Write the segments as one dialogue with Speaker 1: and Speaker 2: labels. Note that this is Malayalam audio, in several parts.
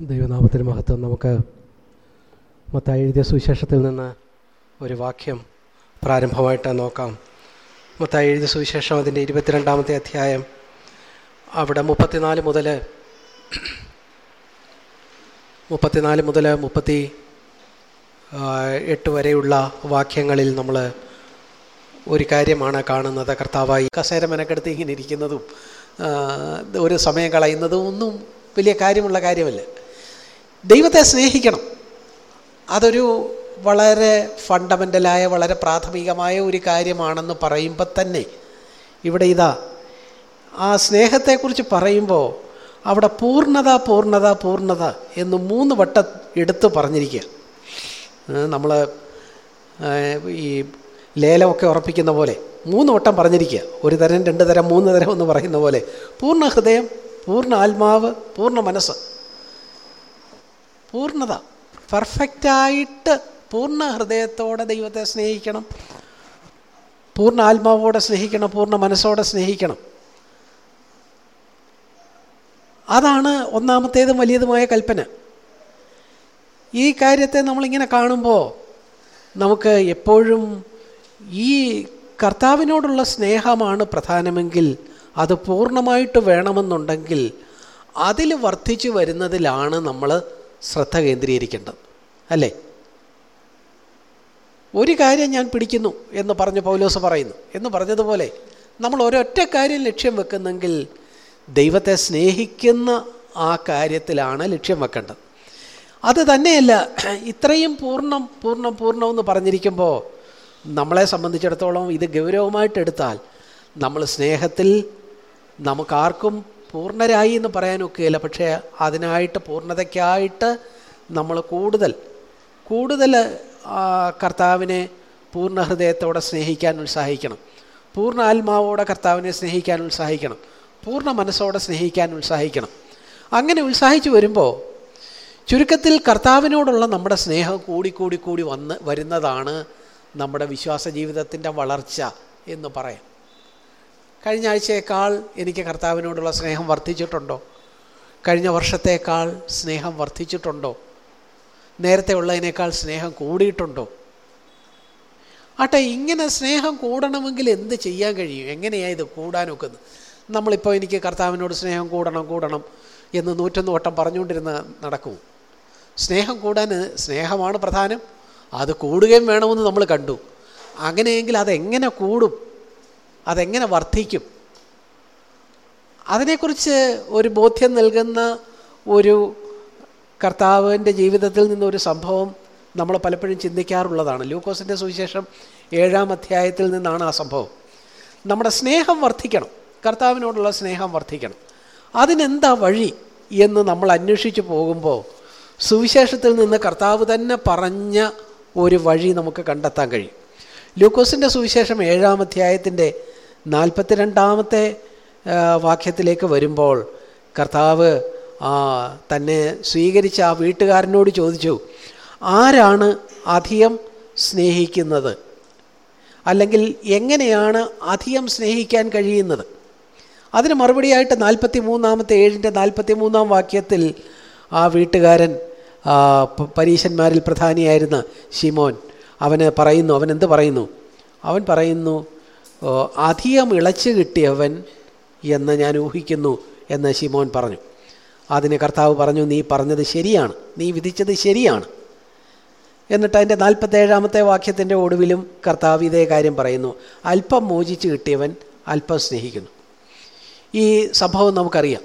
Speaker 1: ദൈവനാമത്തിന് മഹത്വം. നമുക്ക് മത്തായി എഴുതിയ സുവിശേഷത്തിൽ നിന്ന് ഒരു വാക്യം പ്രാരംഭമായിട്ട് നോക്കാം. മത്തായി എഴുതിയ സുവിശേഷം അതിന്റെ ഇരുപത്തിരണ്ടാമത്തെ അധ്യായം അവിടെ മുപ്പത്തിനാല് മുതൽ മുപ്പത്തിനാല് മുതൽ മുപ്പത്തി എട്ട് വരെയുള്ള വാക്യങ്ങളിൽ നമ്മൾ ഒരു കാര്യമാണ് കാണുന്നത്. കർത്താവായി കസേര മെനക്കെടുത്ത് ഇങ്ങനെ ഇരിക്കുന്നതും ഒരു സമയം കളയുന്നതും ഒന്നും വലിയ കാര്യമുള്ള കാര്യമല്ല. ദൈവത്തെ സ്നേഹിക്കണം. അതൊരു വളരെ ഫണ്ടമെന്റലായ വളരെ പ്രാഥമികമായ ഒരു കാര്യമാണെന്ന് പറയുമ്പോൾ തന്നെ ഇവിടെ ഇതാ ആ സ്നേഹത്തെക്കുറിച്ച് പറയുമ്പോൾ അവിടെ പൂർണത പൂർണത പൂർണത എന്ന് മൂന്ന് വട്ടം എടുത്ത് പറഞ്ഞിരിക്കുക. നമ്മൾ ഈ ലേലമൊക്കെ ഉറപ്പിക്കുന്ന പോലെ മൂന്ന് വട്ടം പറഞ്ഞിരിക്കുക. ഒരു തരം രണ്ട് തരം മൂന്ന് തരം എന്ന് പറയുന്ന പോലെ. പൂർണ ഹൃദയം പൂർണ ആത്മാവ് പൂർണ മനസ്സ്. പൂർണത. പെർഫെക്റ്റായിട്ട് പൂർണ ഹൃദയത്തോടെ ദൈവത്തെ സ്നേഹിക്കണം. പൂർണ ആത്മാവോടെ സ്നേഹിക്കണം പൂർണ മനസ്സോടെ സ്നേഹിക്കണം. അതാണ് ഒന്നാമത്തേതും വലിയതുമായ കൽപ്പന. ഈ കാര്യത്തെ നമ്മളിങ്ങനെ കാണുമ്പോൾ നമുക്ക് എപ്പോഴും ഈ കർത്താവിനോടുള്ള സ്നേഹമാണ് പ്രധാനമെങ്കിൽ അത് പൂർണമായിട്ട് വേണമെന്നുണ്ടെങ്കിൽ അതിൽ വർദ്ധിച്ചു വരുന്നതിലാണ് നമ്മൾ ശ്രദ്ധ കേന്ദ്രീകരിക്കേണ്ടത് അല്ലേ? ഒരു കാര്യം ഞാൻ പിടിക്കുന്നു എന്ന് പറഞ്ഞ് പൗലോസ് പറയുന്നു. എന്ന് പറഞ്ഞതുപോലെ നമ്മൾ ഒരൊറ്റ കാര്യം ലക്ഷ്യം വെക്കുന്നെങ്കിൽ ദൈവത്തെ സ്നേഹിക്കുന്ന ആ കാര്യത്തിലാണ് ലക്ഷ്യം വെക്കേണ്ടത്. അത് തന്നെയല്ല ഇത്രയും പൂർണം പൂർണം പൂർണം എന്ന് പറഞ്ഞിരിക്കുമ്പോൾ നമ്മളെ സംബന്ധിച്ചിടത്തോളം ഇത് ഗൗരവമായിട്ടെടുത്താൽ നമ്മൾ സ്നേഹത്തിൽ നമുക്കാർക്കും പൂർണരായി എന്ന് പറയാനൊക്കെയില്ല പക്ഷേ അതിനായിട്ട് പൂർണതയ്ക്കായിട്ട് നമ്മൾ കൂടുതൽ കൂടുതൽ കർത്താവിനെ പൂർണ ഹൃദയത്തോടെ സ്നേഹിക്കാൻ ഉത്സാഹിക്കണം. പൂർണ ആത്മാവോടെ കർത്താവിനെ സ്നേഹിക്കാൻ ഉത്സാഹിക്കണം. പൂർണ മനസ്സോടെ സ്നേഹിക്കാൻ ഉത്സാഹിക്കണം. അങ്ങനെ ഉത്സാഹിച്ചു വരുമ്പോൾ ചുരുക്കത്തിൽ കർത്താവിനോടുള്ള നമ്മുടെ സ്നേഹം കൂടി കൂടി കൂടി വന്ന് വരുന്നതാണ് നമ്മുടെ വിശ്വാസ ജീവിതത്തിന്റെ വളർച്ച എന്ന് പറയാം. കഴിഞ്ഞ ആഴ്ചയേക്കാൾ എനിക്ക് കർത്താവിനോടുള്ള സ്നേഹം വർദ്ധിച്ചിട്ടുണ്ടോ? കഴിഞ്ഞ വർഷത്തേക്കാൾ സ്നേഹം വർദ്ധിച്ചിട്ടുണ്ടോ? നേരത്തെ ഉള്ളതിനേക്കാൾ സ്നേഹം കൂടിയിട്ടുണ്ടോ? ആട്ടെ ഇങ്ങനെ സ്നേഹം കൂടണമെങ്കിൽ എന്ത് ചെയ്യാൻ കഴിയും? എങ്ങനെയാണ് ഇത് കൂടാനൊക്കുന്നത്? നമ്മളിപ്പോൾ എനിക്ക് കർത്താവിനോട് സ്നേഹം കൂടണം കൂടണം എന്ന് നൂറ്റൊന്ന് വട്ടം പറഞ്ഞുകൊണ്ടിരുന്ന നടക്കും. സ്നേഹം കൂടാൻ സ്നേഹമാണ് പ്രധാനം. അത് കൂടുകയും വേണമെന്ന് നമ്മൾ കണ്ടു. അങ്ങനെയെങ്കിൽ അതെങ്ങനെ കൂടും? അതെങ്ങനെ വർദ്ധിക്കും? അതിനെക്കുറിച്ച് ഒരു ബോധ്യം നൽകുന്ന ഒരു കർത്താവിന്റെ ജീവിതത്തിൽ നിന്നൊരു സംഭവം നമ്മൾ പലപ്പോഴും ചിന്തിക്കാറുള്ളതാണ്. ലൂക്കോസിന്റെ സുവിശേഷം ഏഴാം അധ്യായത്തിൽ നിന്നാണ് ആ സംഭവം. നമ്മുടെ സ്നേഹം വർദ്ധിക്കണം. കർത്താവിനോടുള്ള സ്നേഹം വർദ്ധിക്കണം. അതിനെന്താ വഴി എന്ന് നമ്മൾ അന്വേഷിച്ച് പോകുമ്പോൾ സുവിശേഷത്തിൽ നിന്ന് കർത്താവ് തന്നെ പറഞ്ഞ ഒരു വഴി നമുക്ക് കണ്ടെത്താൻ കഴിയും. ലൂക്കോസിന്റെ സുവിശേഷം ഏഴാം അധ്യായത്തിന്റെ നാൽപ്പത്തിരണ്ടാമത്തെ വാക്യത്തിലേക്ക് വരുമ്പോൾ കർത്താവ് തന്നെ സ്വീകരിച്ച ആ വീട്ടുകാരനോട് ചോദിച്ചു ആരാണ് അധികം സ്നേഹിക്കുന്നത്? അല്ലെങ്കിൽ എങ്ങനെയാണ് അധികം സ്നേഹിക്കാൻ കഴിയുന്നത്? അതിന് മറുപടിയായിട്ട് നാൽപ്പത്തി മൂന്നാമത്തെ ഏഴിന്റെ നാൽപ്പത്തി മൂന്നാം വാക്യത്തിൽ ആ വീട്ടുകാരൻ പരീശന്മാരിൽ പ്രധാനിയായിരുന്ന ഷിമോൻ അവന് പറയുന്നു അവൻ എന്ത് പറയുന്നു? അവൻ പറയുന്നു "ഓ, അധികം ഇളച്ചു കിട്ടിയവൻ എന്ന് ഞാൻ ഊഹിക്കുന്നു എന്ന് ശിമോൻ പറഞ്ഞു. അതിന് കർത്താവ് പറഞ്ഞു നീ പറഞ്ഞത് ശരിയാണ്. നീ വിധിച്ചത് ശരിയാണ്. എന്നിട്ട് അതിന്റെ നാൽപ്പത്തേഴാമത്തെ വാക്യത്തിന്റെ ഒടുവിലും കർത്താവ് ഇതേ കാര്യം പറയുന്നു. അല്പം മോചിച്ച് കിട്ടിയവൻ അല്പം സ്നേഹിക്കുന്നു. ഈ സംഭവം നമുക്കറിയാം.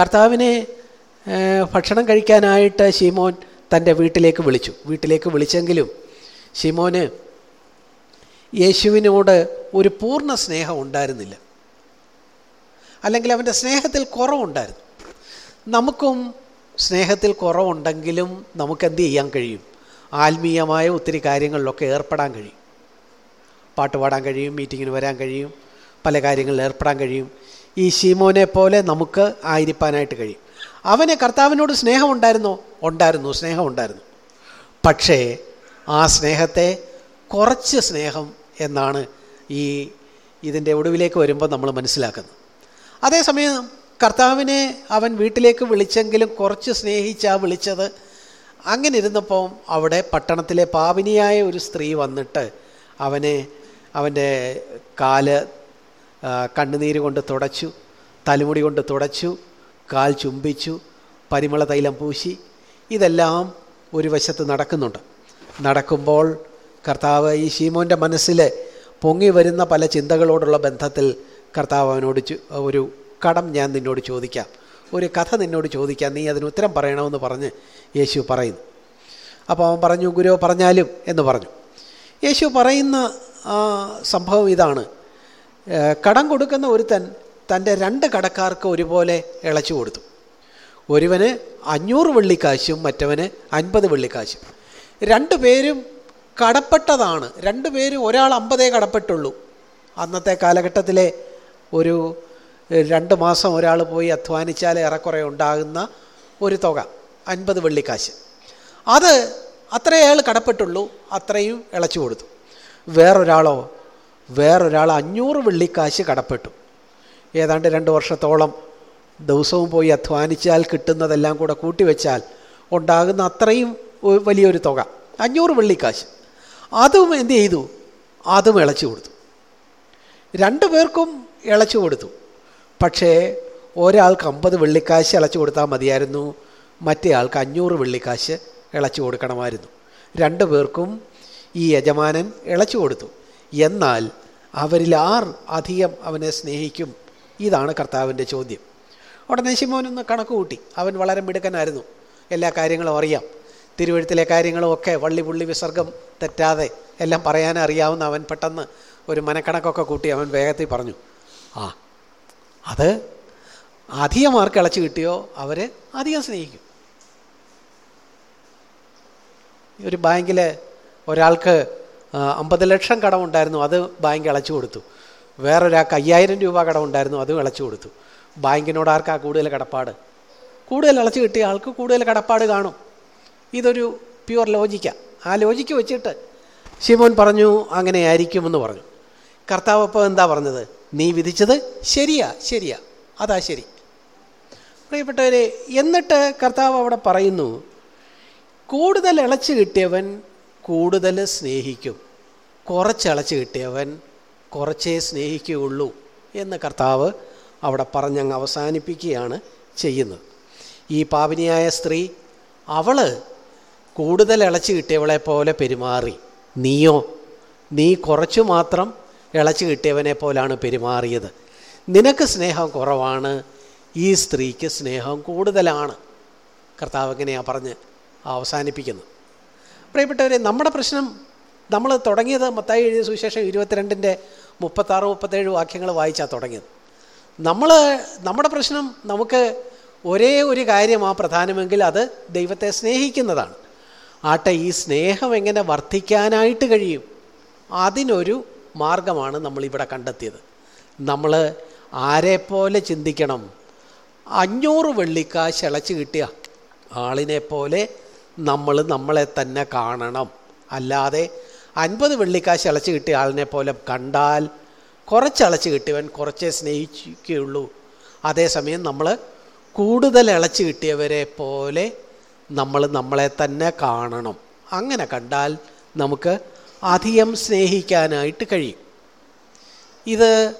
Speaker 1: കർത്താവിനെ ഭക്ഷണം കഴിക്കാനായിട്ട് ശിമോൻ തന്റെ വീട്ടിലേക്ക് വിളിച്ചു. വീട്ടിലേക്ക് വിളിച്ചെങ്കിലും ഷീമോന് യേശുവിനോട് ഒരു പൂർണ സ്നേഹം ഉണ്ടായിരുന്നില്ല. അല്ലെങ്കിൽ അവന്റെ സ്നേഹത്തിൽ കുറവുണ്ടായിരുന്നു. നമുക്കും സ്നേഹത്തിൽ കുറവുണ്ടെങ്കിലും നമുക്കെന്ത് ചെയ്യാൻ കഴിയും? ആത്മീയമായ ഒത്തിരി കാര്യങ്ങളിലൊക്കെ ഏർപ്പെടാൻ കഴിയും. പാട്ട് പാടാൻ കഴിയും മീറ്റിങ്ങിന് വരാൻ കഴിയും പല കാര്യങ്ങളിൽ ഏർപ്പെടാൻ കഴിയും. ഈ ഷീമോനെ പോലെ നമുക്ക് ആയിരിക്കാനായിട്ട് കഴിയും. അവന് കർത്താവിനോട് സ്നേഹമുണ്ടായിരുന്നോ ഉണ്ടായിരുന്നു? സ്നേഹമുണ്ടായിരുന്നു പക്ഷേ ആ സ്നേഹത്തെ കുറച്ച് സ്നേഹം എന്നാണ് ഈ ഇതിന്റെ ഒടുവിലേക്ക് വരുമ്പോൾ നമ്മൾ മനസ്സിലാക്കുന്നത്. അതേസമയം കർത്താവിനെ അവൻ വീട്ടിലേക്ക് വിളിച്ചെങ്കിലും കുറച്ച് സ്നേഹിച്ചാ വിളിച്ചത്. അങ്ങനെ ഇരുന്നപ്പോൾ അവിടെ പട്ടണത്തിലെ പാപിനിയായ ഒരു സ്ത്രീ വന്നിട്ട് അവനെ അവന്റെ കാൽ കണ്ണുനീര് കൊണ്ട് തുടച്ചു തലമുടി കൊണ്ട് തുടച്ചു കാൽ ചുംബിച്ചു പരിമള തൈലം പൂശി. ഇതെല്ലാം ഒരു വശത്ത് നടക്കുന്നുണ്ട്. നടക്കുമ്പോൾ കർത്താവ് ഈ ഷീമോന്റെ മനസ്സിൽ പൊങ്ങി വരുന്ന പല ചിന്തകളോടുള്ള ബന്ധത്തിൽ കർത്താവ് അവനോട് ഒരു കടം ഞാൻ നിന്നോട് ചോദിക്കാം. ഒരു കഥ നിന്നോട് ചോദിക്കാം. നീ അതിന് ഉത്തരം പറയണമെന്ന് പറഞ്ഞ് യേശു പറയുന്നു. അപ്പോൾ അവൻ പറഞ്ഞു ഗുരു പറഞ്ഞാലും എന്ന് പറഞ്ഞു. യേശു പറയുന്ന സംഭവം ഇതാണ്. കടം കൊടുക്കുന്ന ഒരുത്തൻ തന്റെ രണ്ട് കടക്കാർക്ക് ഒരുപോലെ ഇളച്ചു കൊടുത്തു. ഒരുവന് അഞ്ഞൂറ് വെള്ളിക്കാശും മറ്റവന് അൻപത് വെള്ളിക്കാശും. രണ്ടു പേരും കടപ്പെട്ടതാണ്. രണ്ടു പേരും ഒരാൾ അമ്പതേ കടപ്പെട്ടുള്ളൂ. അന്നത്തെ കാലഘട്ടത്തിലെ ഒരു രണ്ട് മാസം ഒരാൾ പോയി അധ്വാനിച്ചാൽ ഏറെക്കുറെ ഉണ്ടാകുന്ന ഒരു തുക അൻപത് വെള്ളിക്കാശ്. അത് അത്രേ അയാൾ കടപ്പെട്ടുള്ളൂ അത്രയും ഇളച്ചു കൊടുത്തു. വേറൊരാളോ വേറൊരാൾ അഞ്ഞൂറ് വെള്ളിക്കാശ് കടപ്പെട്ടു. ഏതാണ്ട് രണ്ട് വർഷത്തോളം ദിവസവും പോയി അധ്വാനിച്ചാൽ കിട്ടുന്നതെല്ലാം കൂടെ കൂട്ടിവെച്ചാൽ ഉണ്ടാകുന്ന അത്രയും വലിയൊരു തുക അഞ്ഞൂറ് വെള്ളിക്കാശ്. അതും എന്ത് ചെയ്തു? അതും ഇളച്ചു കൊടുത്തു. രണ്ടു പേർക്കും ഇളച്ചു കൊടുത്തു. പക്ഷേ ഒരാൾക്ക് അമ്പത് വെള്ളിക്കാശ് ഇളച്ചു കൊടുത്താൽ മതിയായിരുന്നു. മറ്റേ ആൾക്ക് അഞ്ഞൂറ് വെള്ളിക്കാശ് ഇളച്ചു കൊടുക്കണമായിരുന്നു. രണ്ടു പേർക്കും ഈ യജമാനൻ ഇളച്ചു കൊടുത്തു. എന്നാൽ അവരിൽ ആർ അധികം അവനെ സ്നേഹിക്കും? ഇതാണ് കർത്താവിന്റെ ചോദ്യം. ഉടനെ ശിമോനൊന്ന് കണക്ക് കൂട്ടി അവൻ വളരെ മിടുക്കനായിരുന്നു. എല്ലാ കാര്യങ്ങളും അറിയാം. തിരുവഴുത്തിലെ കാര്യങ്ങളും ഒക്കെ വള്ളി പുള്ളി വിസർഗം തെറ്റാതെ എല്ലാം പറയാൻ അറിയാവുന്ന അവൻ പെട്ടെന്ന് ഒരു മനക്കണക്കൊക്കെ കൂട്ടി അവൻ വേഗത്തിൽ പറഞ്ഞു ആ അത് അധികം മാർക്ക് ഇളച്ച് കിട്ടിയോ? അവർ അധികം സ്നേഹിക്കും. ഒരു ബാങ്കിൽ ഒരാൾക്ക് അമ്പത് ലക്ഷം കടമുണ്ടായിരുന്നു അത് ബാങ്ക് ഇളച്ചു കൊടുത്തു. വേറൊരാൾക്ക് അയ്യായിരം രൂപ കടമുണ്ടായിരുന്നു അതും ഇളച്ചു കൊടുത്തു. ബാങ്കിനോട് ആർക്കാ കൂടുതൽ കടപ്പാട്? കൂടുതൽ ഇളച്ചു കിട്ടിയ ആൾക്ക് കൂടുതൽ കടപ്പാട് കാണും. ഇതൊരു പ്യുവർ ലോജിക്കാണ് ആ ലോജിക്ക് വെച്ചിട്ട് ശിമോൻ പറഞ്ഞു അങ്ങനെ ആയിരിക്കുമെന്ന് പറഞ്ഞു. കർത്താവ് അപ്പോൾ എന്താ പറഞ്ഞത്? നീ വിധിച്ചത് ശരിയാ ശരിയാ. അതാ ശരി. പ്രിയപ്പെട്ടവരെ എന്നിട്ട് കർത്താവ് അവിടെ പറയുന്നു കൂടുതൽ ഇളച്ച് കിട്ടിയവൻ കൂടുതൽ സ്നേഹിക്കും. കുറച്ച് ഇളച്ചു കിട്ടിയവൻ കുറച്ചേ സ്നേഹിക്കുകയുള്ളൂ. എന്ന് കർത്താവ് അവിടെ പറഞ്ഞങ്ങ് അവസാനിപ്പിക്കുകയാണ് ചെയ്യുന്നത്. ഈ പാപിനിയായ സ്ത്രീ അവൾ കൂടുതൽ ഇളച്ച് കിട്ടിയവളെ പോലെ പെരുമാറി. നീയോ? നീ കുറച്ചു മാത്രം ഇളച്ച് കിട്ടിയവനെ പോലാണ് പെരുമാറിയത്. നിനക്ക് സ്നേഹം കുറവാണ്. ഈ സ്ത്രീക്ക് സ്നേഹം കൂടുതലാണ്. കർത്താവ് എങ്ങനെയാണ് പറഞ്ഞ് അവസാനിപ്പിക്കുന്നത് പ്രിയപ്പെട്ടവരെ നമ്മുടെ പ്രശ്നം നമ്മൾ തുടങ്ങിയത് മത്തായി എഴുതിയ സുവിശേഷം ഇരുപത്തിരണ്ടിന്റെ മുപ്പത്താറ് മുപ്പത്തേഴ് വാക്യങ്ങൾ വായിച്ചാൽ തുടങ്ങിയത്. നമ്മൾ നമ്മുടെ പ്രശ്നം നമുക്ക് ഒരേ ഒരു കാര്യമാണ് പ്രധാനമെങ്കിൽ അത് ദൈവത്തെ സ്നേഹിക്കുന്നതാണ്. ആട്ടെ ഈ സ്നേഹം എങ്ങനെ വർദ്ധിക്കാനായിട്ട് കഴിയും? അതിനൊരു മാർഗമാണ് നമ്മളിവിടെ കണ്ടെത്തിയത്. നമ്മൾ ആരെപ്പോലെ ചിന്തിക്കണം? അഞ്ഞൂറ് വെള്ളിക്കാശ് ഇളച്ച് കിട്ടിയ ആളിനെ പോലെ നമ്മൾ നമ്മളെ തന്നെ കാണണം. അല്ലാതെ അൻപത് വെള്ളിക്കാശ് ഇളച്ച് കിട്ടിയ ആളിനെ പോലെ കണ്ടാൽ കുറച്ച് ഇളച്ച് കിട്ടിയവൻ കുറച്ചേ സ്നേഹിക്കുകയുള്ളൂ. അതേസമയം നമ്മൾ കൂടുതൽ ഇളച്ച് കിട്ടിയവരെ പോലെ നമ്മൾ നമ്മളെ തന്നെ കാണണം. അങ്ങനെ കണ്ടാൽ നമുക്ക് അധികം സ്നേഹിക്കാനായിട്ട് കഴിയും. ഇത്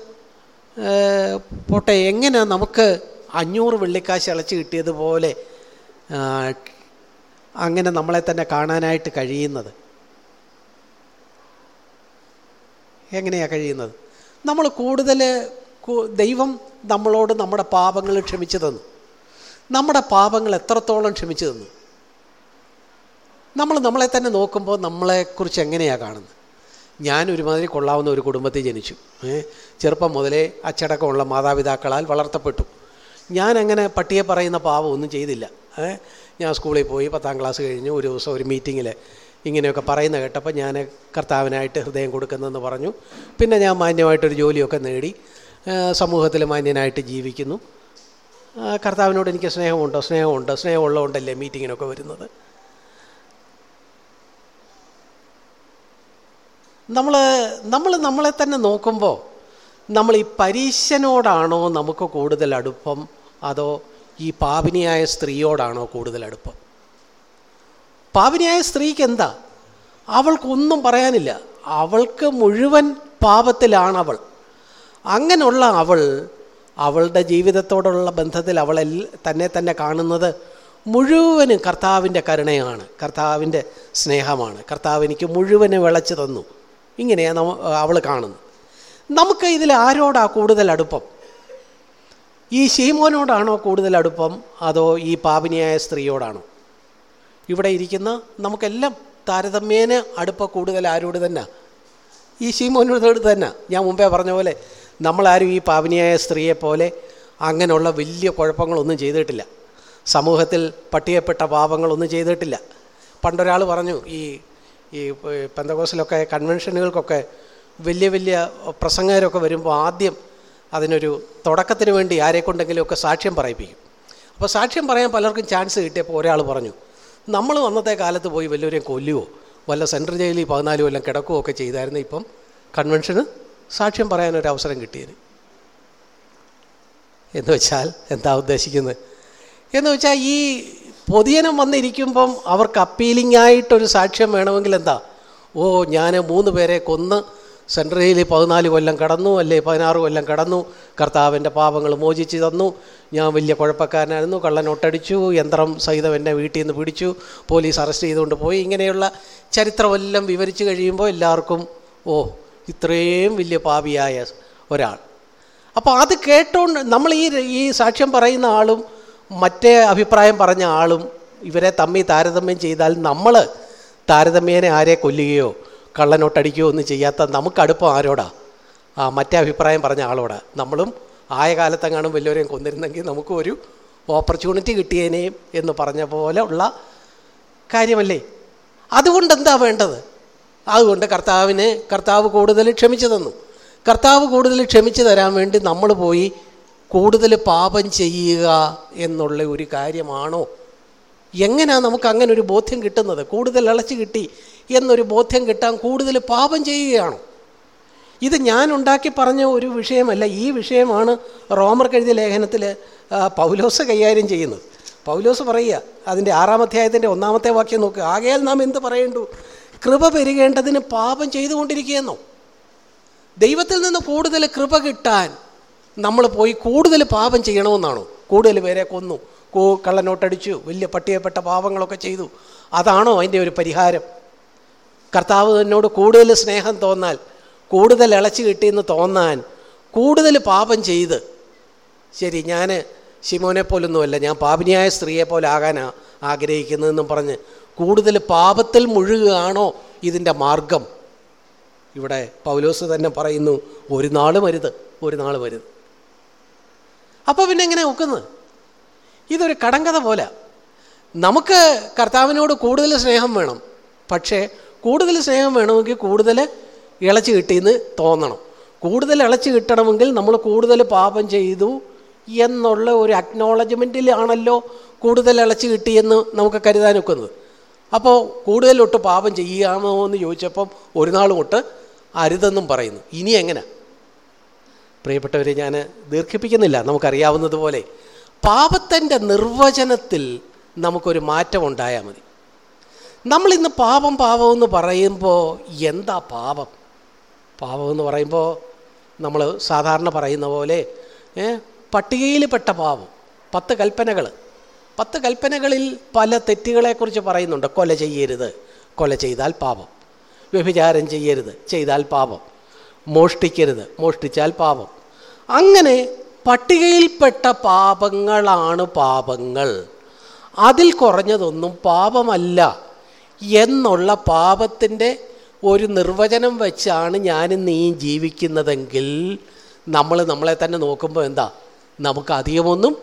Speaker 1: പോട്ടെ എങ്ങനെ നമുക്ക് അഞ്ഞൂറ് വെള്ളിക്കാശ് ഇളച്ച് കിട്ടിയതുപോലെ അങ്ങനെ നമ്മളെ തന്നെ കാണാനായിട്ട് കഴിയുന്നത്? എങ്ങനെയാണ് കഴിയുന്നത്? നമ്മൾ കൂടുതൽ ദൈവം നമ്മളോട് നമ്മുടെ പാപങ്ങൾ ക്ഷമിച്ചു തന്നു. നമ്മുടെ പാപങ്ങൾ എത്രത്തോളം ക്ഷമിച്ചു തന്നു? നമ്മൾ നമ്മളെ തന്നെ നോക്കുമ്പോൾ നമ്മളെക്കുറിച്ച് എങ്ങനെയാണ് കാണുന്നത്? ഞാൻ ഒരുമാതിരി കൊള്ളാവുന്ന ഒരു കുടുംബത്തിൽ ജനിച്ചു. ചെറുപ്പം മുതലേ അച്ചടക്കമുള്ള മാതാപിതാക്കളാൽ വളർത്തപ്പെട്ടു. ഞാൻ അങ്ങനെ പട്ടിയെ പറയുന്ന പാവം ഒന്നും ചെയ്തില്ല. ഞാൻ സ്കൂളിൽ പോയി പത്താം ക്ലാസ് കഴിഞ്ഞ് ഒരു ദിവസം ഒരു മീറ്റിങ്ങിൽ ഇങ്ങനെയൊക്കെ പറയുന്ന കേട്ടപ്പോൾ ഞാൻ കർത്താവിനായിട്ട് ഹൃദയം കൊടുക്കുന്നെന്ന് പറഞ്ഞു. പിന്നെ ഞാൻ മാന്യമായിട്ടൊരു ജോലിയൊക്കെ നേടി. സമൂഹത്തിൽ മാന്യനായിട്ട് ജീവിക്കുന്നു. കർത്താവിനോട് എനിക്ക് സ്നേഹമുണ്ടോ? സ്നേഹമുണ്ടോ. സ്നേഹമുള്ളതുകൊണ്ടല്ലേ മീറ്റിങ്ങിനൊക്കെ വരുന്നത്. നമ്മൾ നമ്മൾ നമ്മളെ തന്നെ നോക്കുമ്പോൾ നമ്മൾ ഈ പരീശനോടാണോ നമുക്ക് കൂടുതൽ അടുപ്പം? അതോ ഈ പാപിനിയായ സ്ത്രീയോടാണോ കൂടുതൽ അടുപ്പം? പാപിനിയായ സ്ത്രീക്ക് എന്താ? അവൾക്കൊന്നും പറയാനില്ല. അവൾക്ക് മുഴുവൻ പാപത്തിലാണ് അവൾ അങ്ങനെയുള്ള അവൾ അവളുടെ ജീവിതത്തോടുള്ള ബന്ധത്തിൽ അവൾ തന്നെ തന്നെ കാണുന്നത് മുഴുവനും കർത്താവിന്റെ കരുണയാണ്. കർത്താവിന്റെ സ്നേഹമാണ്. കർത്താവ് എനിക്ക് മുഴുവനും വിളച്ചു തന്നു. ഇങ്ങനെയാണ് അവൾ കാണുന്നത്. നമുക്ക് ഇതിൽ ആരോടാണ് കൂടുതൽ അടുപ്പം? ഈ ശീമോനോടാണോ കൂടുതൽ അടുപ്പം? അതോ ഈ പാപിനിയായ സ്ത്രീയോടാണോ? ഇവിടെ ഇരിക്കുന്ന നമുക്കെല്ലാം താരതമ്യേന അടുപ്പ കൂടുതൽ ആരോട് തന്നെ? ഈ ശീമോനോട് തന്നെ. ഞാൻ മുമ്പേ പറഞ്ഞ പോലെ നമ്മളാരും ഈ പാപിനിയായ സ്ത്രീയെ പോലെ അങ്ങനെയുള്ള വലിയ കുഴപ്പങ്ങളൊന്നും ചെയ്തിട്ടില്ല. സമൂഹത്തിൽ പട്ടികപ്പെട്ട പാപങ്ങളൊന്നും ചെയ്തിട്ടില്ല. പണ്ടൊരാൾ പറഞ്ഞു ഈ ഈ പെന്തകോസിലൊക്കെ കൺവെൻഷനുകൾക്കൊക്കെ വലിയ വലിയ പ്രസംഗകരൊക്കെ വരുമ്പോൾ ആദ്യം അതിനൊരു തുടക്കത്തിന് വേണ്ടി ആരെക്കൊണ്ടെങ്കിലുമൊക്കെ സാക്ഷ്യം പറയിപ്പിക്കും. അപ്പോൾ സാക്ഷ്യം പറയാൻ പലർക്കും ചാൻസ് കിട്ടിയപ്പോൾ ഒരാൾ പറഞ്ഞു നമ്മൾ അന്നത്തെ കാലത്ത് പോയി വലിയവരെയും കൊല്ലുവോ? വല്ല സെൻട്രൽ ജയിലിൽ പതിനാല് കൊല്ലം കിടക്കുകയോ ഒക്കെ ചെയ്തായിരുന്നു ഇപ്പം കൺവെൻഷന് സാക്ഷ്യം പറയാനൊരു അവസരം കിട്ടിയത്. എന്ന് വെച്ചാൽ എന്താ ഉദ്ദേശിക്കുന്നത്? എന്ന് വെച്ചാൽ ഈ പൊതിയനം വന്നിരിക്കുമ്പം അവർക്ക് അപ്പീലിംഗ് ആയിട്ടൊരു സാക്ഷ്യം വേണമെങ്കിൽ എന്താ? ഓ ഞാൻ മൂന്ന് പേരെ കൊന്ന് സെൻട്രലിൽ പതിനാല് കൊല്ലം കടന്നു അല്ലേ പതിനാറ് കൊല്ലം കടന്നു കർത്താവിന്റെ പാപങ്ങൾ മോചിച്ച് തന്നു ഞാൻ വലിയ കുഴപ്പക്കാരനായിരുന്നു കള്ളനൊട്ടടിച്ചു യന്ത്രം സഹിതം എന്നെ വീട്ടിൽ നിന്ന് പിടിച്ചു പോലീസ് അറസ്റ്റ് ചെയ്തുകൊണ്ട് പോയി ഇങ്ങനെയുള്ള ചരിത്രമെല്ലാം വിവരിച്ചു കഴിയുമ്പോൾ എല്ലാവർക്കും ഓ ഇത്രയും വലിയ പാപിയായ ഒരാൾ. അപ്പോൾ അത് കേട്ടോണ്ട് നമ്മൾ ഈ ഈ സാക്ഷ്യം പറയുന്ന ആളും മറ്റേ അഭിപ്രായം പറഞ്ഞ ആളും ഇവരെ തമ്മി താരതമ്യം ചെയ്താൽ നമ്മൾ താരതമ്യേനെ ആരെ കൊല്ലുകയോ കള്ളനോട്ടടിക്കുകയോ ഒന്നും ചെയ്യാത്ത നമുക്ക് അടുപ്പം ആരോടാ? ആ മറ്റേ അഭിപ്രായം പറഞ്ഞ ആളോടാ. നമ്മളും ആയ കാലത്തെങ്ങാനും വലിയവരെയും കൊന്നിരുന്നെങ്കിൽ നമുക്ക് ഒരു ഓപ്പർച്യൂണിറ്റി കിട്ടിയേനേയും എന്ന് പറഞ്ഞ പോലെ ഉള്ള കാര്യമല്ലേ? അതുകൊണ്ട് എന്താ വേണ്ടത്? അതുകൊണ്ട് കർത്താവിനെ കർത്താവ് കൂടുതൽ ക്ഷമിച്ചു തന്നു. കർത്താവ് കൂടുതൽ ക്ഷമിച്ചു തരാൻ വേണ്ടി നമ്മൾ പോയി കൂടുതൽ പാപം ചെയ്യുക എന്നുള്ള ഒരു കാര്യമാണോ? എങ്ങനെയാണ് നമുക്ക് അങ്ങനെ ഒരു ബോധ്യം കിട്ടുന്നത്? കൂടുതൽ ഇളച്ചു കിട്ടി എന്നൊരു ബോധ്യം കിട്ടാൻ കൂടുതൽ പാപം ചെയ്യുകയാണോ? ഇത് ഞാൻ ഉണ്ടാക്കി പറഞ്ഞ ഒരു വിഷയമല്ല. ഈ വിഷയമാണ് റോമർ കഴുതിയ ലേഖനത്തിൽ പൗലോസ് കൈകാര്യം ചെയ്യുന്നത്. പൗലോസ് പറയുക അതിന്റെ ആറാം അധ്യായത്തിന്റെ ഒന്നാമത്തെ വാക്യം നോക്കുക ആകയാൽ നാം എന്ത് പറയേണ്ടു? കൃപ പെരുകേണ്ടതിന് പാപം ചെയ്തുകൊണ്ടിരിക്കുകയെന്നോ? ദൈവത്തിൽ നിന്ന് കൂടുതൽ കൃപ കിട്ടാൻ നമ്മൾ പോയി കൂടുതൽ പാപം ചെയ്യണമെന്നാണോ? കൂടുതൽ പേരെ കൊന്നു. കൂ കള്ളനോട്ടടിച്ചു. വലിയ പട്ടികപ്പെട്ട പാപങ്ങളൊക്കെ ചെയ്തു. അതാണോ അതിന്റെ ഒരു പരിഹാരം? കർത്താവ് എന്നോട് കൂടുതൽ സ്നേഹം തോന്നാൽ കൂടുതൽ ഇളച്ചു കിട്ടിയെന്ന് തോന്നാൻ കൂടുതൽ പാപം ചെയ്ത്. ശരി ഞാൻ ശിമോനെ പോലൊന്നുമല്ല ഞാൻ പാപിനിയായ സ്ത്രീയെ പോലെ ആകാനാ ആഗ്രഹിക്കുന്നതെന്നും പറഞ്ഞ് കൂടുതൽ പാപത്തിൽ മുഴുകുകയാണോ ഇതിന്റെ മാർഗം? ഇവിടെ പൗലോസ് തന്നെ പറയുന്നു ഒരു നാൾ വരുത് ഒരു നാൾ വരുത് അപ്പോൾ പിന്നെ എങ്ങനെ ഒക്കുന്നത് ഇതൊരു കടങ്കഥ പോലെ. നമുക്ക് കർത്താവിനോട് കൂടുതൽ സ്നേഹം വേണം. പക്ഷേ കൂടുതൽ സ്നേഹം വേണമെങ്കിൽ കൂടുതൽ ഇളച്ച് കിട്ടിയെന്ന് തോന്നണം. കൂടുതൽ ഇളച്ച് കിട്ടണമെങ്കിൽ നമ്മൾ കൂടുതൽ പാപം ചെയ്തു എന്നുള്ള ഒരു അക്നോളജ്മെന്റിലാണല്ലോ കൂടുതൽ ഇളച്ച് കിട്ടിയെന്ന് നമുക്ക് കരുതാൻ ഒക്കുന്നത്. അപ്പോൾ കൂടുതലൊട്ട് പാപം ചെയ്യാമോ എന്ന് ചോദിച്ചപ്പം ഒരു നാളും തൊട്ട് അരുതെന്നും പറയുന്നു. ഇനി എങ്ങനെ? പ്രിയപ്പെട്ടവരെ ഞാൻ ദീർഘിപ്പിക്കുന്നില്ല. നമുക്കറിയാവുന്നതുപോലെ പാപത്തിന്റെ നിർവചനത്തിൽ നമുക്കൊരു മാറ്റം ഉണ്ടായാൽ മതി. നമ്മളിന്ന് പാപം പാപം എന്ന് പറയുമ്പോൾ എന്താ പാപം? പാപം എന്ന് പറയുമ്പോൾ നമ്മൾ സാധാരണ പറയുന്ന പോലെ പട്ടികയിൽപ്പെട്ട പാപം പത്ത് കൽപ്പനകൾ പത്ത് കൽപ്പനകളിൽ പല തെറ്റുകളെക്കുറിച്ച് പറയുന്നുണ്ട്. കൊല ചെയ്യരുത്. കൊല ചെയ്താൽ പാപം. വ്യഭിചാരം ചെയ്യരുത്. ചെയ്താൽ പാപം. മോഷ്ടിക്കരുത്. മോഷ്ടിച്ചാൽ പാപം. അങ്ങനെ പട്ടികയിൽപ്പെട്ട പാപങ്ങളാണ് പാപങ്ങൾ. അതിൽ കുറഞ്ഞതൊന്നും പാപമല്ല എന്നുള്ള പാപത്തിന്റെ ഒരു നിർവചനം വെച്ചാണ് ഞാനും നീയും ജീവിക്കുന്നതെങ്കിൽ നമ്മൾ നമ്മളെ തന്നെ നോക്കുമ്പോൾ എന്താ? നമുക്ക് അധികമൊന്നും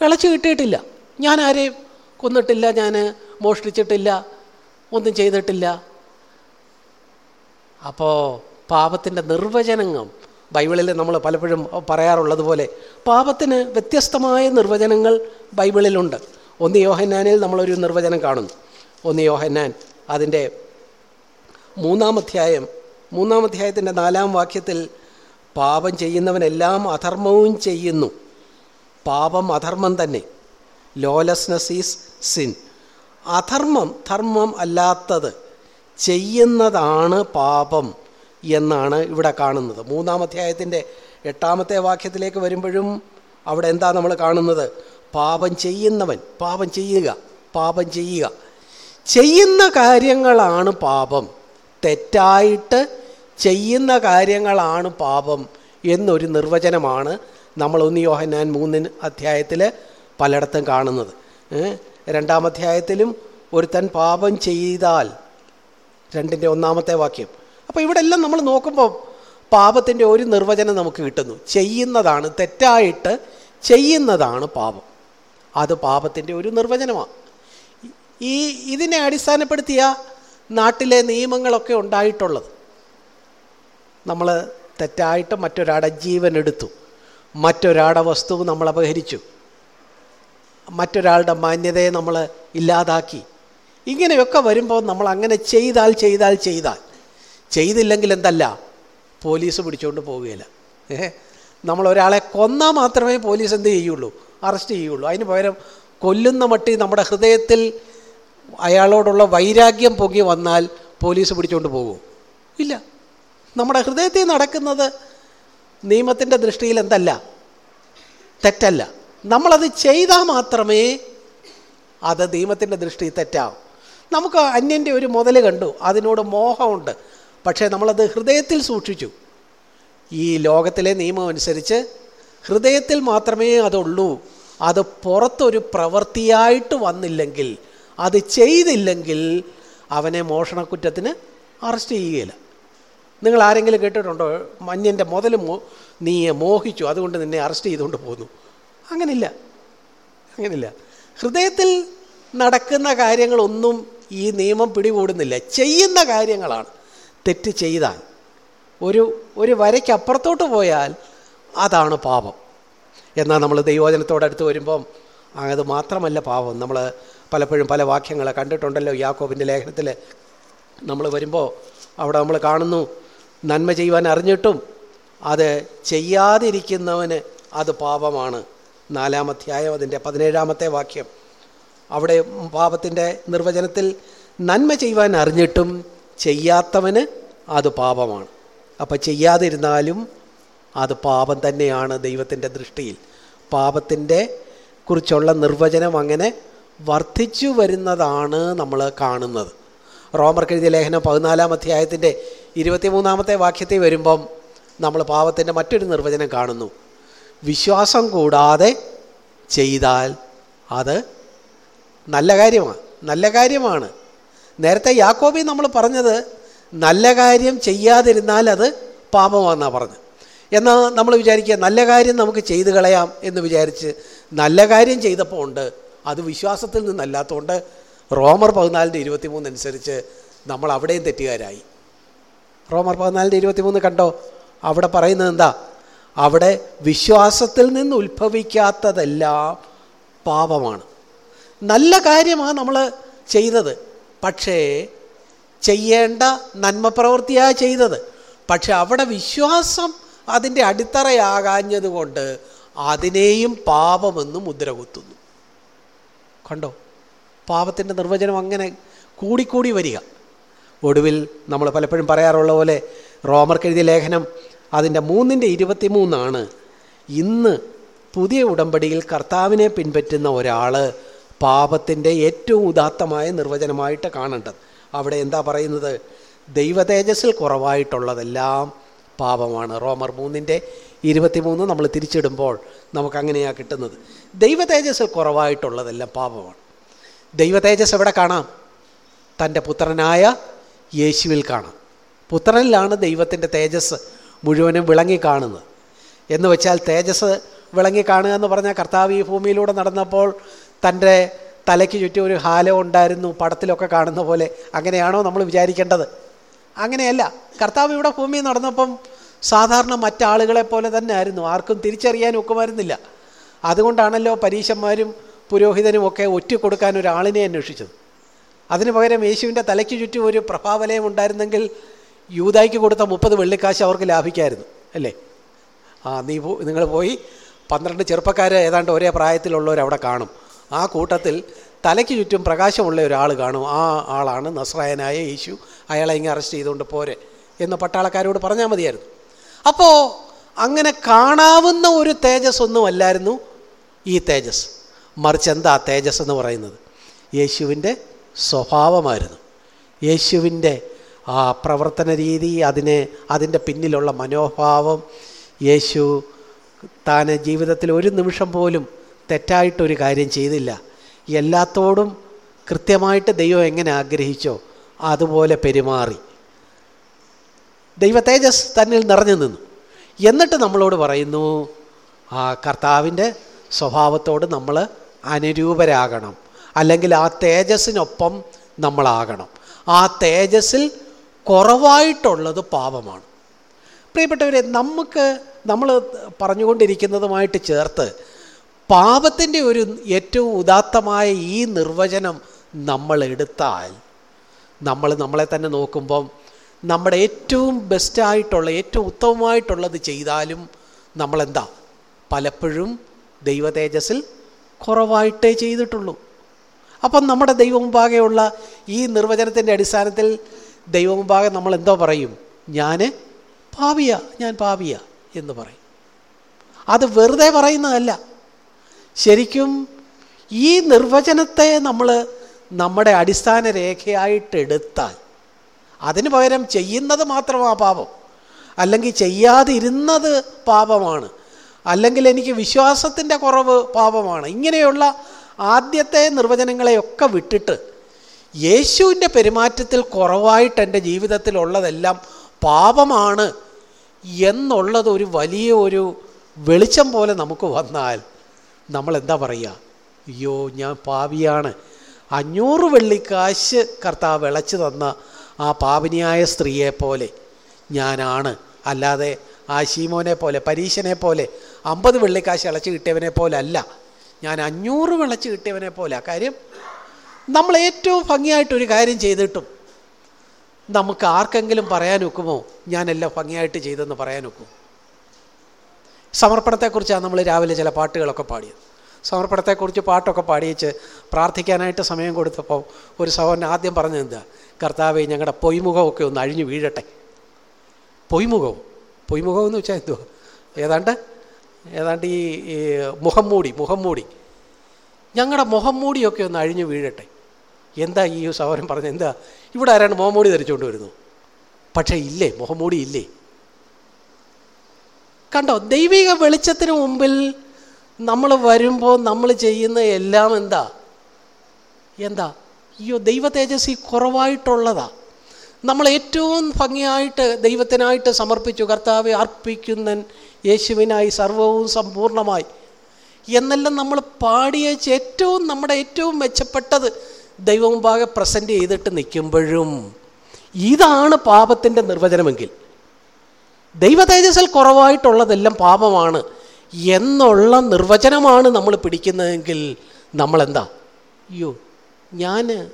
Speaker 1: ഇളച്ചു കിട്ടിയിട്ടില്ല. ഞാൻ ആരെയും കൊന്നിട്ടില്ല? ഞാൻ മോഷ്ടിച്ചിട്ടില്ല? ഒന്നും ചെയ്തിട്ടില്ല? അപ്പോൾ പാപത്തിന്റെ നിർവചനങ്ങൾ ബൈബിളിൽ നമ്മൾ പലപ്പോഴും പറയാറുള്ളത് പോലെ പാപത്തിന് വ്യത്യസ്തമായ നിർവചനങ്ങൾ ബൈബിളിലുണ്ട്. ഒന്ന് യോഹന്നാനിൽ നമ്മളൊരു നിർവചനം കാണുന്നു. ഒന്ന് യോഹന്നാൻ അതിന്റെ മൂന്നാം അധ്യായം മൂന്നാം അധ്യായത്തിന്റെ നാലാം വാക്യത്തിൽ പാപം ചെയ്യുന്നവനെല്ലാം അധർമ്മവും ചെയ്യുന്നു. പാപം അധർമ്മം തന്നെ. Lawlessness is sin. അധർമ്മം ധർമ്മം അല്ലാത്തത് ചെയ്യുന്നതാണ് പാപം. എന്നാണ് ഇവിടെ കാണുന്നത്. മൂന്നാം അധ്യായത്തിന്റെ എട്ടാമത്തെ വാക്യത്തിലേക്ക് വരുമ്പോഴും അവിടെ എന്താ നമ്മൾ കാണുന്നത്? പാപം ചെയ്യുന്നവൻ പാപം ചെയ്യുക പാപം ചെയ്യുക. ചെയ്യുന്ന കാര്യങ്ങളാണ് പാപം. തെറ്റായിട്ട് ചെയ്യുന്ന കാര്യങ്ങളാണ് പാപം എന്നൊരു നിർവചനമാണ് നമ്മൾ ഒന്ന് യോഹന്നാൻ മൂന്നിന് അധ്യായത്തിൽ പലയിടത്തും കാണുന്നത്? രണ്ടാം അധ്യായത്തിലും ഒരുത്തൻ പാപം ചെയ്താൽ രണ്ടിന്റെ ഒന്നാമത്തെ വാക്യം അപ്പോൾ ഇവിടെ എല്ലാം നമ്മൾ നോക്കുമ്പോൾ പാപത്തിന്റെ ഒരു നിർവചനം നമുക്ക് കിട്ടുന്നു. ചെയ്യുന്നതാണ് തെറ്റായിട്ട് ചെയ്യുന്നതാണ് പാപം. അത് പാപത്തിന്റെ ഒരു നിർവചനമാണ് ഈ ഇതിനെ അടിസ്ഥാനപ്പെടുത്തിയ നാട്ടിലെ നിയമങ്ങളൊക്കെ ഉണ്ടായിട്ടുള്ളത്. നമ്മൾ തെറ്റായിട്ട് മറ്റൊരാടെ ജീവൻ എടുത്തു. മറ്റൊരാടെ വസ്തു നമ്മൾ അപഹരിച്ചു. മറ്റൊരാളുടെ മാന്യതയെ നമ്മൾ ഇല്ലാതാക്കി. ഇങ്ങനെയൊക്കെ വരുമ്പോൾ നമ്മൾ അങ്ങനെ ചെയ്താൽ ചെയ്താൽ ചെയ്താൽ ചെയ്തില്ലെങ്കിൽ എന്തല്ല? പോലീസ് പിടിച്ചുകൊണ്ട് പോവുകയില്ല നമ്മൾ ഒരാളെ കൊന്നാൽ മാത്രമേ പോലീസ് എന്ത് ചെയ്യുള്ളൂ? അറസ്റ്റ് ചെയ്യുള്ളൂ. അതിന് പകരം കൊല്ലുന്ന മട്ടി നമ്മുടെ ഹൃദയത്തിൽ അയാളോടുള്ള വൈരാഗ്യം പൊങ്ങി വന്നാൽ പോലീസ് പിടിച്ചുകൊണ്ട് പോകും. ഇല്ല. നമ്മുടെ ഹൃദയത്തിൽ നടക്കുന്നത് നിയമത്തിന്റെ ദൃഷ്ടിയിൽ എന്തല്ല? തെറ്റല്ല. നമ്മളത് ചെയ്താൽ മാത്രമേ അത് നിയമത്തിന്റെ ദൃഷ്ടി തെറ്റാവും. നമുക്ക് അന്യന്റെ ഒരു മുതൽ കണ്ടു. അതിനോട് മോഹമുണ്ട്. പക്ഷേ നമ്മളത് ഹൃദയത്തിൽ സൂക്ഷിച്ചു. ഈ ലോകത്തിലെ നിയമം അനുസരിച്ച് ഹൃദയത്തിൽ മാത്രമേ അതുള്ളൂ. അത് പുറത്തൊരു പ്രവൃത്തിയായിട്ട് വന്നില്ലെങ്കിൽ അത് ചെയ്തില്ലെങ്കിൽ അവനെ മോഷണക്കുറ്റത്തിന് അറസ്റ്റ് ചെയ്യുകയില്ല. നിങ്ങൾ ആരെങ്കിലും കേട്ടിട്ടുണ്ടോ? മഞ്ഞന്റെ മുതൽ മോ നീ മോഹിച്ചു അതുകൊണ്ട് നിന്നെ അറസ്റ്റ് ചെയ്തുകൊണ്ട് പോന്നു. അങ്ങനില്ല. അങ്ങനില്ല. ഹൃദയത്തിൽ നടക്കുന്ന കാര്യങ്ങളൊന്നും ഈ നിയമം പിടികൂടുന്നില്ല. ചെയ്യുന്ന കാര്യങ്ങളാണ്. തെറ്റ് ചെയ്താൽ ഒരു ഒരു വരയ്ക്ക് അപ്പുറത്തോട്ട് പോയാൽ അതാണ് പാപം. എന്നാൽ നമ്മൾ ദൈവോചനത്തോടടുത്ത് വരുമ്പം അത് മാത്രമല്ല പാപം. നമ്മൾ പലപ്പോഴും പല വാക്യങ്ങൾ കണ്ടിട്ടുണ്ടല്ലോ യാക്കോബിന്റെ ലേഖനത്തിൽ. നമ്മൾ വരുമ്പോൾ അവിടെ നമ്മൾ കാണുന്നു നന്മ ചെയ്യുവാൻ അറിഞ്ഞിട്ടും അത് ചെയ്യാതിരിക്കുന്നവന് അത് പാപമാണ്. നാലാമധ്യായം അതിന്റെ പതിനേഴാമത്തെ വാക്യം. അവിടെ പാപത്തിന്റെ നിർവചനത്തിൽ നന്മ ചെയ്യുവാൻ അറിഞ്ഞിട്ടും ചെയ്യാത്തവന് അത് പാപമാണ്. അപ്പം ചെയ്യാതിരുന്നാലും അത് പാപം തന്നെയാണ് ദൈവത്തിന്റെ ദൃഷ്ടിയിൽ. പാപത്തിന്റെ കുറിച്ചുള്ള നിർവചനം അങ്ങനെ വർദ്ധിച്ചു വരുന്നതാണ് നമ്മൾ കാണുന്നത്. റോമർ കെഴുതിയ ലേഖനം പതിനാലാം അധ്യായത്തിന്റെ ഇരുപത്തിമൂന്നാമത്തെ വാക്യത്തിൽ വരുമ്പം നമ്മൾ പാപത്തിന്റെ മറ്റൊരു നിർവചനം കാണുന്നു. വിശ്വാസം കൂടാതെ ചെയ്താൽ അത് നല്ല കാര്യമാണ്. നല്ല കാര്യമാണ്. നേരത്തെ യാക്കോബി നമ്മൾ പറഞ്ഞത് നല്ല കാര്യം ചെയ്യാതിരുന്നാൽ അത് പാപമാണെന്നാണ് പറഞ്ഞത്. എന്നാൽ നമ്മൾ വിചാരിക്കുക നല്ല കാര്യം നമുക്ക് ചെയ്തു കളയാം എന്ന് വിചാരിച്ച് നല്ല കാര്യം ചെയ്തപ്പോൾ ഉണ്ട്. അത് വിശ്വാസത്തിൽ നിന്നല്ലാത്തതുകൊണ്ട് റോമർ പതിനാലിന്റെ ഇരുപത്തിമൂന്ന് അനുസരിച്ച് നമ്മൾ അവിടെയും തെറ്റുകാരായി. റോമർ പതിനാലിന്റെ ഇരുപത്തിമൂന്ന് കണ്ടോ? അവിടെ പറയുന്നത് എന്താ? അവിടെ വിശ്വാസത്തിൽ നിന്ന് ഉത്ഭവിക്കാത്തതെല്ലാം പാപമാണ്. നല്ല കാര്യമാണ് നമ്മൾ ചെയ്തത്. പക്ഷേ ചെയ്യേണ്ട നന്മ പ്രവൃത്തിയാണ് ചെയ്തത്. പക്ഷെ അവിടെ വിശ്വാസം അതിന്റെ അടിത്തറയാകാഞ്ഞത് കൊണ്ട് അതിനെയും പാപമെന്ന് മുദ്ര കുത്തുന്നു. കണ്ടോ? പാപത്തിന്റെ നിർവചനം അങ്ങനെ കൂടിക്കൂടി വരിക. ഒടുവിൽ നമ്മൾ പലപ്പോഴും പറയാറുള്ള പോലെ റോമർക്ക് എഴുതിയ ലേഖനം അതിന്റെ മൂന്നിന്റെ ഇരുപത്തി മൂന്നാണ് ഇന്ന് പുതിയ ഉടമ്പടിയിൽ കർത്താവിനെ പിൻപറ്റുന്ന ഒരാൾ പാപത്തിന്റെ ഏറ്റവും ഉദാത്തമായ നിർവചനമായിട്ട് കാണേണ്ടത്. അവിടെ എന്താ പറയുന്നത്? ദൈവതേജസ്സിൽ കുറവായിട്ടുള്ളതെല്ലാം പാപമാണ്. റോമർ മൂന്നിന്റെ ഇരുപത്തിമൂന്ന് നമ്മൾ തിരിച്ചിടുമ്പോൾ നമുക്കങ്ങനെയാണ് കിട്ടുന്നത്. ദൈവതേജസ്സിൽ കുറവായിട്ടുള്ളതെല്ലാം പാപമാണ്. ദൈവതേജസ് എവിടെ കാണാം? തന്റെ പുത്രനായ യേശുവിൽ കാണാം. പുത്രനിലാണ് ദൈവത്തിന്റെ തേജസ് മുഴുവനും വിളങ്ങി കാണുന്നത്. എന്ന് വെച്ചാൽ തേജസ് വിളങ്ങി കാണുക എന്ന് പറഞ്ഞാൽ കർത്താവ് ഈ ഭൂമിയിലൂടെ നടന്നപ്പോൾ തന്റെ തലയ്ക്ക് ചുറ്റും ഒരു ഹാലോ ഉണ്ടായിരുന്നു പടത്തിലൊക്കെ കാണുന്ന പോലെ. അങ്ങനെയാണോ നമ്മൾ വിചാരിക്കേണ്ടത്? അങ്ങനെയല്ല. കർത്താവ് ഇവിടെ ഭൂമി നടന്നപ്പം സാധാരണ മറ്റാളുകളെ പോലെ തന്നെ ആയിരുന്നു. ആർക്കും തിരിച്ചറിയാൻ വരുന്നില്ല അതുകൊണ്ടാണല്ലോ പരീശന്മാരും പുരോഹിതനും ഒക്കെ കൊടുക്കാൻ ഒരാളിനെ അന്വേഷിച്ചത്. അതിന് പകരം യേശുവിന്റെ തലയ്ക്ക് ചുറ്റും ഒരു പ്രഭാവലയം ഉണ്ടായിരുന്നെങ്കിൽ യൂതായ്ക്ക് കൊടുത്ത മുപ്പത് വെള്ളിക്കാശ് അവർക്ക് ലാഭിക്കായിരുന്നു. അല്ലേ? ആ നീ നിങ്ങൾ പോയി പന്ത്രണ്ട് ചെറുപ്പക്കാർ ഏതാണ്ട് ഒരേ പ്രായത്തിലുള്ളവർ അവിടെ കാണും. ആ കൂട്ടത്തിൽ തലയ്ക്ക് ചുറ്റും പ്രകാശമുള്ള ഒരാൾ കാണും. ആ ആളാണ് നസ്രായനായ യേശു. അയാളെ ഇങ്ങനെ അറസ്റ്റ് ചെയ്തുകൊണ്ട് പോരെ എന്ന് പട്ടാളക്കാരോട് പറഞ്ഞാൽ മതിയായിരുന്നു. അപ്പോൾ അങ്ങനെ കാണാവുന്ന ഒരു തേജസ് ഒന്നുമല്ലായിരുന്നു ഈ തേജസ് മറിച്ച് എന്താ തേജസ് എന്ന് പറയുന്നത്? യേശുവിന്റെ സ്വഭാവമായിരുന്നു. യേശുവിന്റെ ആ പ്രവർത്തന രീതി അതിനെ അതിന്റെ പിന്നിലുള്ള മനോഭാവം യേശു താൻ ജീവിതത്തിൽ ഒരു നിമിഷം പോലും തെറ്റായിട്ടൊരു കാര്യം ചെയ്തില്ല. എല്ലാത്തോടും കൃത്യമായിട്ട് ദൈവം എങ്ങനെ ആഗ്രഹിച്ചോ അതുപോലെ പെരുമാറി. ദൈവ തേജസ് തന്നിൽ നിറഞ്ഞു നിന്നു. എന്നിട്ട് നമ്മളോട് പറയുന്നു ആ കർത്താവിന്റെ സ്വഭാവത്തോട് നമ്മൾ അനുരൂപരാകണം. അല്ലെങ്കിൽ ആ തേജസ്സിനൊപ്പം നമ്മളാകണം. ആ തേജസ്സിൽ കുറവായിട്ടുള്ളത് പാപമാണ്. പ്രിയപ്പെട്ടവരെ നമുക്ക് നമ്മൾ പറഞ്ഞുകൊണ്ടിരിക്കുന്നതുമായിട്ട് ചേർത്ത് പാപത്തിന്റെ ഒരു ഏറ്റവും ഉദാത്തമായ ഈ നിർവചനം നമ്മൾ എടുത്താൽ നമ്മൾ നമ്മളെ തന്നെ നോക്കുമ്പം നമ്മുടെ ഏറ്റവും ബെസ്റ്റായിട്ടുള്ള ഏറ്റവും ഉത്തമമായിട്ടുള്ളത് ചെയ്താലും നമ്മളെന്താ? പലപ്പോഴും ദൈവതേജസ്സിൽ കുറവായിട്ടേ ചെയ്തിട്ടുള്ളൂ. അപ്പം നമ്മുടെ ദൈവമുമ്പാകെയുള്ള ഈ നിർവചനത്തിന്റെ അടിസ്ഥാനത്തിൽ ദൈവമുമ്പാകെ നമ്മൾ എന്തോ പറയും? ഞാൻ പാവിയ ഞാൻ പാവിയ എന്ന് പറയും. അത് വെറുതെ പറയുന്നതല്ല. ശരിക്കും ഈ നിർവചനത്തെ നമ്മൾ നമ്മുടെ അടിസ്ഥാന രേഖയായിട്ട് എടുത്താൽ അതിന് പകരം ചെയ്യുന്നത് മാത്രമാണ് പാപം. അല്ലെങ്കിൽ ചെയ്യാതിരുന്നത് പാപമാണ്. അല്ലെങ്കിൽ എനിക്ക് വിശ്വാസത്തിന്റെ കുറവ് പാപമാണ്. ഇങ്ങനെയുള്ള ആദ്യത്തെ നിർവചനങ്ങളെയൊക്കെ വിട്ടിട്ട് യേശുവിന്റെ പെരുമാറ്റത്തിൽ കുറവായിട്ട് എന്റെ ജീവിതത്തിലുള്ളതെല്ലാം പാപമാണ് എന്നുള്ളത് ഒരു വലിയ ഒരു വെളിച്ചം പോലെ നമുക്ക് വന്നാൽ നമ്മൾ എന്താ പറയുക അയ്യോ ഞാൻ പാവിയാണ്. അഞ്ഞൂറ് വെള്ളിക്കാശ് കർത്താവ് വിളച്ചു തന്ന ആ പാപിനിയായ സ്ത്രീയെ പോലെ ഞാനാണ്. അല്ലാതെ ആ ശീമോനെ പോലെ പരീശനെ പോലെ അമ്പത് വെള്ളിക്കാശ് ഇളച്ച് കിട്ടിയവനെ പോലെ അല്ല. ഞാൻ അഞ്ഞൂറ് വിളച്ച് കിട്ടിയവനെ പോലെ. കാര്യം നമ്മൾ ഏറ്റവും ഭംഗിയായിട്ടൊരു കാര്യം ചെയ്തിട്ടും നമുക്ക് ആർക്കെങ്കിലും പറയാൻ ഒക്കുമോ? ഞാനെല്ലാം ഭംഗിയായിട്ട് ചെയ്തെന്ന് പറയാൻ ഒക്കും സമർപ്പണത്തെക്കുറിച്ചാണ് നമ്മൾ രാവിലെ ചില പാട്ടുകളൊക്കെ പാടിയത്. സമർപ്പണത്തെക്കുറിച്ച് പാട്ടൊക്കെ പാടിയിച്ച് പ്രാർത്ഥിക്കാനായിട്ട് സമയം കൊടുത്തപ്പോൾ ഒരു സഹോദരൻ ആദ്യം പറഞ്ഞത് എന്താ? കർത്താവെ ഞങ്ങളുടെ പൊയ്മുഖമൊക്കെ ഒന്ന് അഴിഞ്ഞു വീഴട്ടെ. പൊയ്മുഖവും പൊയ്മുഖം എന്ന് വെച്ചാൽ എന്തുവാ? ഏതാണ്ട് ഏതാണ്ട് ഈ മുഖം മൂടി മുഖം മൂടി. ഞങ്ങളുടെ മുഖം മൂടിയൊക്കെ ഒന്ന് അഴിഞ്ഞു വീഴട്ടെ. എന്താ ഈ സഹോദരൻ പറഞ്ഞത്? എന്താ? ഇവിടെ ആരാണ് മുഖം മൂടി ധരിച്ചുകൊണ്ട് വരുന്നു. പക്ഷേ ഇല്ലേ മുഖം മൂടി ഇല്ലേ? കണ്ടോ ദൈവിക വെളിച്ചത്തിന് മുമ്പിൽ നമ്മൾ വരുമ്പോൾ നമ്മൾ ചെയ്യുന്ന എല്ലാം എന്താ? എന്താ? അയ്യോ ദൈവ തേജസ് കുറവായിട്ടുള്ളതാ. നമ്മൾ ഏറ്റവും ഭംഗിയായിട്ട് ദൈവത്തിനായിട്ട് സമർപ്പിച്ചു കർത്താവെ അർപ്പിക്കുന്നൻ യേശുവിനായി സർവവും സമ്പൂർണമായി. എന്നെല്ലാം നമ്മൾ പാടിയേച്ച് ഏറ്റവും നമ്മുടെ ഏറ്റവും മെച്ചപ്പെട്ടത് ദൈവമുമ്പാകെ പ്രസന്റ് ചെയ്തിട്ട് നിൽക്കുമ്പോഴും. ഇതാണ് പാപത്തിന്റെ നിർവചനമെങ്കിൽ. ദൈവ തേജസ്സിൽ കുറവായിട്ടുള്ളതെല്ലാം പാപമാണ് എന്നുള്ള നിർവചനമാണ് നമ്മൾ പിടിക്കുന്നതെങ്കിൽ നമ്മളെന്താ? അയ്യോ ഞാൻ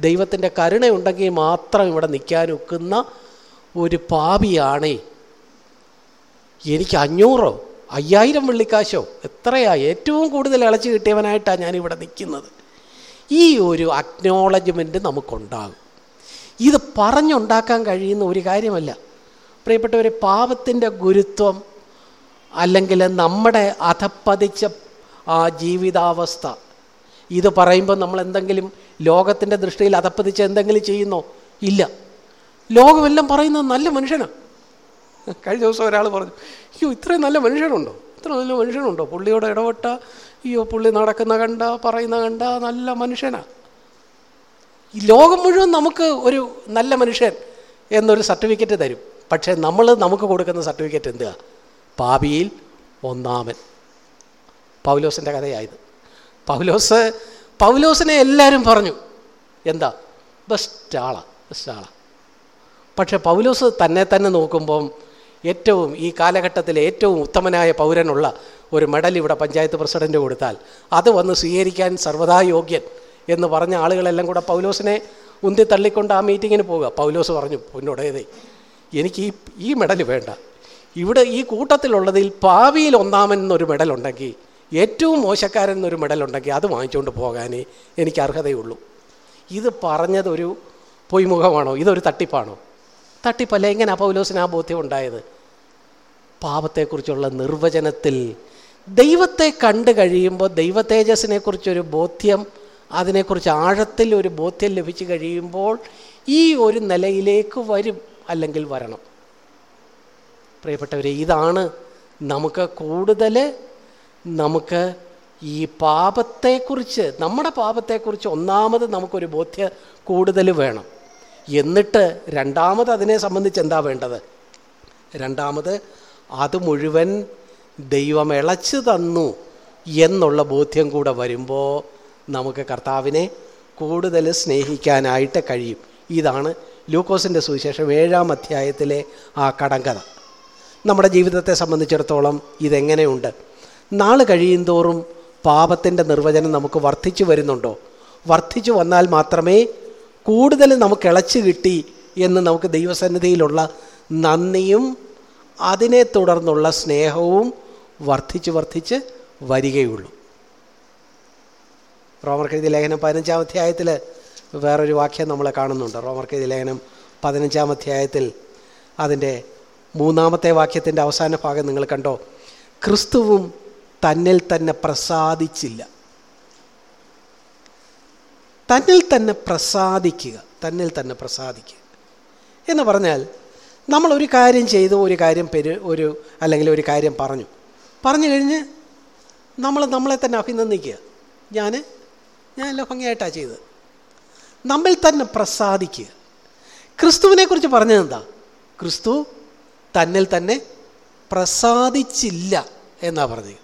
Speaker 1: ദൈവത്തിന്റെ കരുണയുണ്ടെങ്കിൽ മാത്രം ഇവിടെ നിൽക്കാൻ ഒക്കുന്ന ഒരു പാപിയാണേ. എനിക്ക് അഞ്ഞൂറോ അയ്യായിരം വെള്ളിക്കാശോ എത്രയാ? ഏറ്റവും കൂടുതൽ ഇളച്ചു കിട്ടിയവനായിട്ടാണ് ഞാനിവിടെ നിൽക്കുന്നത്. ഈ ഒരു അക്നോളജ്മെന്റ് നമുക്കുണ്ടാകും. ഇത് പറഞ്ഞുണ്ടാക്കാൻ കഴിയുന്ന ഒരു കാര്യമല്ല. പ്രിയപ്പെട്ടവരെ പാപത്തിന്റെ ഗുരുത്വം അല്ലെങ്കിൽ നമ്മുടെ അധപ്പതിച്ച ആ ജീവിതാവസ്ഥ. ഇത് പറയുമ്പോൾ നമ്മൾ എന്തെങ്കിലും ലോകത്തിന്റെ ദൃഷ്ടിയിൽ അധപ്പതിച്ച് എന്തെങ്കിലും ചെയ്യുന്നോ? ഇല്ല. ലോകമെല്ലാം പറയുന്നത് നല്ല മനുഷ്യനാണ് കഴിഞ്ഞ ദിവസം ഒരാൾ പറഞ്ഞു അയ്യോ ഇത്രയും നല്ല മനുഷ്യനുണ്ടോ ഇത്ര നല്ല മനുഷ്യനുണ്ടോ പുള്ളിയോട് ഇടപെട്ട അയ്യോ പുള്ളി നടക്കുന്ന കണ്ട പറയുന്ന കണ്ട നല്ല മനുഷ്യനാണ് ഈ ലോകം മുഴുവൻ നമുക്ക് ഒരു നല്ല മനുഷ്യൻ എന്നൊരു സർട്ടിഫിക്കറ്റ് തരും. പക്ഷേ നമ്മൾ നമുക്ക് കൊടുക്കുന്ന സർട്ടിഫിക്കറ്റ് എന്തുക പാപിയിൽ ഒന്നാമൻ. പൗലോസിന്റെ കഥയായത്. പൗലോസ് പൗലോസിനെ എല്ലാവരും പറഞ്ഞു. എന്താ? ബെസ്റ്റ് ആളാണ് ബെസ്റ്റ് ആളാണ് പക്ഷെ പൗലോസ് തന്നെ തന്നെ നോക്കുമ്പം ഏറ്റവും ഈ കാലഘട്ടത്തിലെ ഏറ്റവും ഉത്തമനായ പൗരനുള്ള ഒരു മെഡൽ ഇവിടെ പഞ്ചായത്ത് പ്രസിഡന്റ് കൊടുത്താൽ അത് വന്ന് സ്വീകരിക്കാൻ സർവതാ യോഗ്യൻ എന്ന് പറഞ്ഞ ആളുകളെല്ലാം കൂടെ പൗലോസിനെ ഉന്തി തള്ളിക്കൊണ്ട് ആ മീറ്റിങ്ങിന് പോവുക. പൗലോസ് പറഞ്ഞു പൊന്നോടേതേ എനിക്ക് ഈ ഈ മെഡൽ വേണ്ട. ഇവിടെ ഈ കൂട്ടത്തിലുള്ളതിൽ പാവിയിൽ ഒന്നാമൻ എന്നൊരു മെഡലുണ്ടെങ്കിൽ ഏറ്റവും മോശക്കാരൻ എന്നൊരു മെഡലുണ്ടെങ്കിൽ അത് വാങ്ങിച്ചുകൊണ്ട് പോകാനേ എനിക്ക് അർഹതയുള്ളൂ. ഇത് പറഞ്ഞതൊരു പൊയ്മുഖമാണോ? ഇതൊരു തട്ടിപ്പാണോ? തട്ടിപ്പല്ല എങ്ങനെ പൗലോസിന് ആ ബോധ്യം ഉണ്ടായത് പാപത്തെക്കുറിച്ചുള്ള നിർവചനത്തിൽ ദൈവത്തെ കണ്ടു കഴിയുമ്പോൾ ദൈവ തേജസ്സിനെ കുറിച്ചൊരു ബോധ്യം അതിനെക്കുറിച്ച് ആഴത്തിൽ ഒരു ബോധ്യം ലഭിച്ചു കഴിയുമ്പോൾ ഈ ഒരു നിലയിലേക്ക് വരും. അല്ലെങ്കിൽ വരണം. പ്രിയപ്പെട്ടവരെ ഇതാണ് നമുക്ക് കൂടുതൽ നമുക്ക് ഈ പാപത്തെക്കുറിച്ച് നമ്മുടെ പാപത്തെക്കുറിച്ച് ഒന്നാമത് നമുക്കൊരു ബോധ്യ കൂടുതൽ വേണം. എന്നിട്ട് രണ്ടാമത് അതിനെ സംബന്ധിച്ച് എന്താ വേണ്ടത്? രണ്ടാമത് അത് മുഴുവൻ ദൈവം ഇളച്ചു തന്നു എന്നുള്ള ബോധ്യം കൂടെ വരുമ്പോൾ നമുക്ക് കർത്താവിനെ കൂടുതൽ സ്നേഹിക്കാനായിട്ട് കഴിയും. ഇതാണ് ലൂക്കോസിന്റെ സുവിശേഷം ഏഴാം അധ്യായത്തിലെ ആ കടങ്കഥ. നമ്മുടെ ജീവിതത്തെ സംബന്ധിച്ചിടത്തോളം ഇതെങ്ങനെയുണ്ട്? നാൾ കഴിയുന്തോറും പാപത്തിന്റെ നിർവചനം നമുക്ക് വർദ്ധിച്ചു വരുന്നുണ്ടോ? വർദ്ധിച്ചു വന്നാൽ മാത്രമേ കൂടുതൽ നമുക്ക് ഇളച്ചു കിട്ടി എന്ന് നമുക്ക് ദൈവസന്നിധിയിലുള്ള നന്ദിയും അതിനെ തുടർന്നുള്ള സ്നേഹവും വർദ്ധിച്ച് വർദ്ധിച്ച് വരികയുള്ളൂ. റോമർ റോമർക്കെഴുതി ലേഖനം പതിനഞ്ചാം അധ്യായത്തിൽ വേറൊരു വാക്യം നമ്മൾ കാണുന്നുണ്ട്. റോമർക്കെഴുതി ലേഖനം പതിനഞ്ചാം അധ്യായത്തിൽ അതിന്റെ മൂന്നാമത്തെ വാക്യത്തിന്റെ അവസാന ഭാഗം നിങ്ങൾ കണ്ടോ? ക്രിസ്തുവും തന്നിൽ തന്നെ പ്രസാദിച്ചില്ല. തന്നിൽ തന്നെ പ്രസാദിക്കുക തന്നിൽ തന്നെ പ്രസാദിക്കുക. എന്ന് പറഞ്ഞാൽ നമ്മൾ ഒരു കാര്യം ചെയ്തു ഒരു കാര്യം പെരു ഒരു അല്ലെങ്കിൽ ഒരു കാര്യം പറഞ്ഞു. പറഞ്ഞു കഴിഞ്ഞ് നമ്മൾ നമ്മളെ തന്നെ അഭിനന്ദിക്കുക. ഞാൻ ഞാൻ എല്ലാം ഭംഗിയായിട്ടാണ് ചെയ്തത്. നമ്മിൽ തന്നെ പ്രസാദിക്കുക. ക്രിസ്തുവിനെക്കുറിച്ച് പറഞ്ഞത് എന്താ? ക്രിസ്തു തന്നിൽ തന്നെ പ്രസാദിച്ചില്ല എന്നാ പറഞ്ഞത്.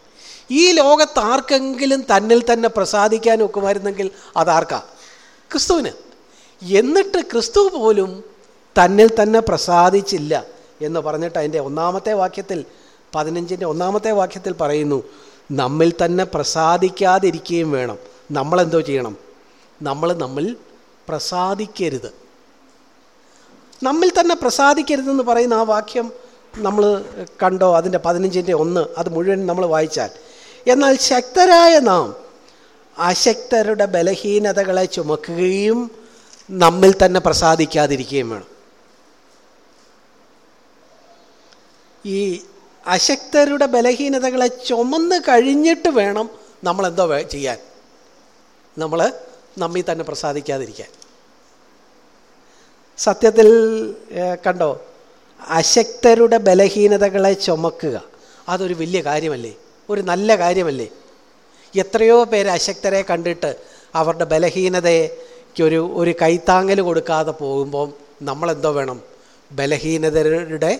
Speaker 1: ഈ ലോകത്ത് ആർക്കെങ്കിലും തന്നിൽ തന്നെ പ്രസാദിക്കാൻ ഒക്കുമായിരുന്നെങ്കിൽ അതാർക്കാ? ക്രിസ്തുവിന്. എന്നിട്ട് ക്രിസ്തു പോലും തന്നിൽ തന്നെ പ്രസാദിച്ചില്ല എന്ന് പറഞ്ഞിട്ട് അതിന്റെ ഒന്നാമത്തെ വാക്യത്തിൽ പതിനഞ്ചിന്റെ ഒന്നാമത്തെ വാക്യത്തിൽ പറയുന്നു നമ്മിൽ തന്നെ പ്രസാദിക്കാതിരിക്കുകയും വേണം. നമ്മളെന്തോ ചെയ്യണം? നമ്മൾ നമ്മിൽ പ്രസാദിക്കരുത്. നമ്മിൽ തന്നെ പ്രസാദിക്കരുതെന്ന് പറയുന്ന ആ വാക്യം നമ്മൾ കണ്ടോ? അതിന്റെ പതിനഞ്ചിന്റെ ഒന്ന് അത് മുഴുവൻ നമ്മൾ വായിച്ചാൽ. എന്നാൽ ശക്തരായ നാം അശക്തരുടെ ബലഹീനതകളെ ചുമക്കുകയും നമ്മിൽ തന്നെ പ്രസാദിക്കാതിരിക്കുകയും വേണം. ഈ അശക്തരുടെ ബലഹീനതകളെ ചുമന്ന് കഴിഞ്ഞിട്ട് വേണം നമ്മളെന്തോ ചെയ്യാൻ. നമ്മൾ നമ്മിൽ തന്നെ പ്രസാദിക്കാതിരിക്കാൻ. സത്യത്തിൽ കണ്ടോ? അശക്തരുടെ ബലഹീനതകളെ ചുമക്കുക. അതൊരു വലിയ കാര്യമല്ലേ? ഒരു നല്ല കാര്യമല്ലേ? എത്രയോ പേര് അശക്തരെ കണ്ടിട്ട് അവരുടെ ബലഹീനതയ്ക്ക് ഒരു ഒരു കൈത്താങ്ങൽ കൊടുക്കാതെ പോകുമ്പം നമ്മളെന്തോ വേണം? ബലഹീനതരുടെ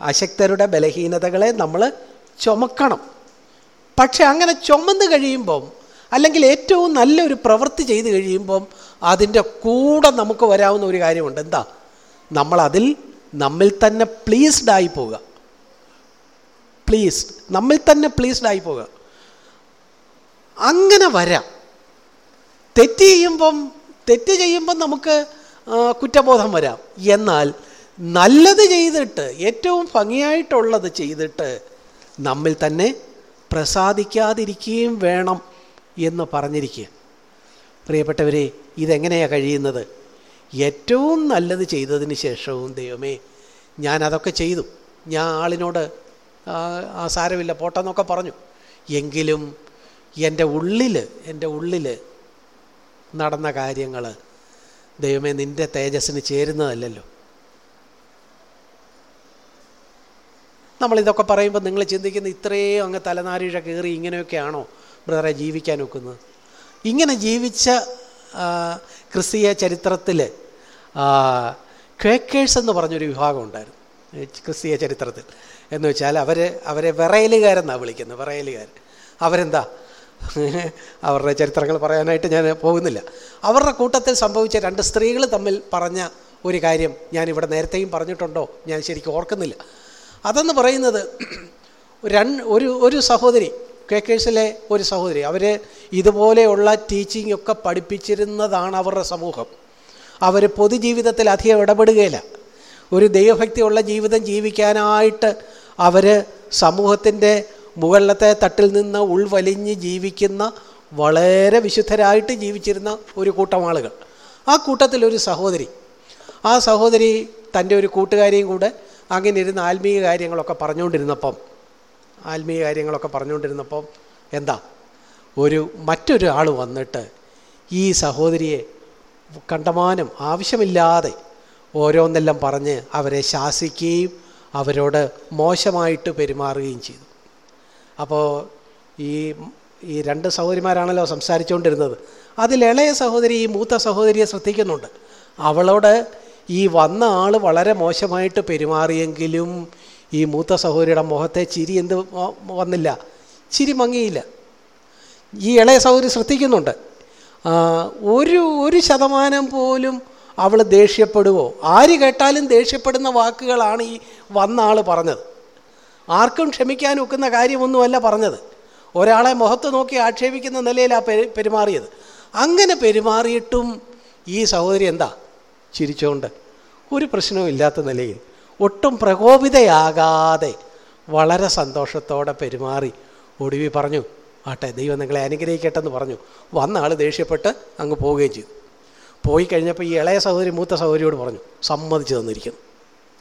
Speaker 1: അശക്തരുടെ ബലഹീനതകളെ നമ്മൾ ചുമക്കണം. പക്ഷെ അങ്ങനെ ചുമന്ന് കഴിയുമ്പം അല്ലെങ്കിൽ ഏറ്റവും നല്ലൊരു പ്രവൃത്തി ചെയ്ത് കഴിയുമ്പം അതിന്റെ കൂടെ നമുക്ക് വരാവുന്ന ഒരു കാര്യമുണ്ട്. എന്താ? നമ്മളതിൽ നമ്മിൽ തന്നെ പ്ലീസ്ഡ് ആയി പോവുക. പ്ലീസ്ഡ് നമ്മിൽ തന്നെ പ്ലീസ്ഡ് ആയി പോവുക. അങ്ങനെ വരാം. തെറ്റ് ചെയ്യുമ്പം തെറ്റ് ചെയ്യുമ്പം നമുക്ക് കുറ്റബോധം വരാം. എന്നാൽ നല്ലത് ചെയ്തിട്ട് ഏറ്റവും ഭംഗിയായിട്ടുള്ളത് ചെയ്തിട്ട് നമ്മിൽ തന്നെ പ്രസാദിക്കാതിരിക്കുകയും വേണം. എന്ന് പറഞ്ഞിരിക്കുക. പ്രിയപ്പെട്ടവരെ ഇതെങ്ങനെയാണ് കഴിയുന്നത്? ഏറ്റവും നല്ലത് ചെയ്തതിന് ശേഷവും ദൈവമേ ഞാൻ അതൊക്കെ ചെയ്തു. ഞാൻ ആളിനോട് ആ സാരമില്ല പോട്ടെന്നൊക്കെ പറഞ്ഞു. എങ്കിലും എന്റെ ഉള്ളിൽ എന്റെ ഉള്ളിൽ നടന്ന കാര്യങ്ങൾ ദൈവമേ നിന്റെ തേജസ്സിന് ചേരുന്നതല്ലല്ലോ. നമ്മളിതൊക്കെ പറയുമ്പോൾ നിങ്ങൾ ചിന്തിക്കുന്ന ഇത്രയും അങ്ങ് തലനാരിഴ കയറി ഇങ്ങനെയൊക്കെയാണോ? ബ്രദറെ ജീവിക്കാൻ ഒക്കുന്നത്. ഇങ്ങനെ ജീവിച്ച ക്രിസ്തീയ ചരിത്രത്തിൽ ക്വേക്കേഴ്സ് എന്ന് പറഞ്ഞൊരു വിഭാഗം ഉണ്ടായിരുന്നു. ക്രിസ്തീയ ചരിത്രത്തിൽ. എന്ന് വെച്ചാൽ അവർ അവരെ വിറയലുകാരെന്നാണ് വിളിക്കുന്നത് വിറയലുകാർ അവരെന്താ? അവരുടെ ചരിത്രങ്ങൾ പറയാനായിട്ട് ഞാൻ പോകുന്നില്ല. അവരുടെ കൂട്ടത്തിൽ സംഭവിച്ച രണ്ട് സ്ത്രീകൾ തമ്മിൽ പറഞ്ഞ ഒരു കാര്യം ഞാൻ ഇവിടെ നേരത്തെയും പറഞ്ഞിട്ടുണ്ടോ? ഞാൻ ശരിക്കും ഓർക്കുന്നില്ല. അതെന്ന് പറയുന്നത് രണ്ട് ഒരു ഒരു സഹോദരി കേക്കേഴ്സിലെ ഒരു സഹോദരി. അവർ ഇതുപോലെയുള്ള ടീച്ചിങ് ഒക്കെ പഠിപ്പിച്ചിരുന്നതാണ് അവരുടെ സമൂഹം. അവർ പൊതുജീവിതത്തിൽ അധികം ഇടപെടുകയില്ല. ഒരു ദൈവഭക്തിയുള്ള ജീവിതം ജീവിക്കാനായിട്ട് അവർ സമൂഹത്തിന്റെ മുകളിലത്തെ തട്ടിൽ നിന്ന് ഉൾവലിഞ്ഞ് ജീവിക്കുന്ന വളരെ വിശുദ്ധരായിട്ട് ജീവിച്ചിരുന്ന ഒരു കൂട്ടം ആളുകൾ ആ കൂട്ടത്തിലൊരു സഹോദരി. ആ സഹോദരി തന്റെ ഒരു കൂട്ടുകാരിയും കൂടെ അങ്ങനെ ഇരുന്ന് ആത്മീയ കാര്യങ്ങളൊക്കെ പറഞ്ഞുകൊണ്ടിരുന്നപ്പം ആത്മീയ കാര്യങ്ങളൊക്കെ പറഞ്ഞുകൊണ്ടിരുന്നപ്പം എന്താ? ഒരു മറ്റൊരു വന്നിട്ട് ഈ സഹോദരിയെ കണ്ടമാനം ആവശ്യമില്ലാതെ ഓരോന്നെല്ലാം പറഞ്ഞ് അവരെ ശാസിക്കുകയും അവരോട് മോശമായിട്ട് പെരുമാറുകയും ചെയ്തു. അപ്പോൾ ഈ ഈ രണ്ട് സഹോദരിമാരാണല്ലോ സംസാരിച്ചുകൊണ്ടിരുന്നത്. അതിൽ ഇളയ സഹോദരി ഈ മൂത്ത സഹോദരിയെ ശ്രദ്ധിക്കുന്നുണ്ട്. അവളോട് ഈ വന്ന ആൾ വളരെ മോശമായിട്ട് പെരുമാറിയെങ്കിലും ഈ മൂത്ത സഹോദരിയുടെ മുഖത്തെ ചിരി എന്ത് വന്നില്ല. ചിരി മങ്ങിയില്ല. ഈ ഇളയ സഹോദരി ശ്രദ്ധിക്കുന്നുണ്ട്. ഒരു ഒരു ശതമാനം പോലും അവൾ ദേഷ്യപ്പെടുവോ? ആര് കേട്ടാലും ദേഷ്യപ്പെടുന്ന വാക്കുകളാണ് ഈ വന്ന ആൾ പറഞ്ഞത്. ആർക്കും ക്ഷമിക്കാൻ ഒക്കുന്ന കാര്യമൊന്നുമല്ല പറഞ്ഞത്. ഒരാളെ മുഖത്ത് നോക്കി ആക്ഷേപിക്കുന്ന നിലയിലാണ് പെരു പെരുമാറിയത്. അങ്ങനെ പെരുമാറിയിട്ടും ഈ സഹോദരി എന്താ? ചിരിച്ചുകൊണ്ട് ഒരു പ്രശ്നവും ഇല്ലാത്ത നിലയിൽ ഒട്ടും പ്രകോപിതയാകാതെ വളരെ സന്തോഷത്തോടെ പെരുമാറി ഒടുവി പറഞ്ഞു ആട്ടെ ദൈവം നിങ്ങളെ അനുഗ്രഹിക്കട്ടെന്ന് പറഞ്ഞു. വന്ന ആൾ ദേഷ്യപ്പെട്ട് അങ്ങ് പോവുകയും ചെയ്തു. പോയി കഴിഞ്ഞപ്പോൾ ഈ ഇളയ സഹോദരി മൂത്ത സഹോദരിയോട് പറഞ്ഞു സമ്മതിച്ചു തന്നിരിക്കുന്നു.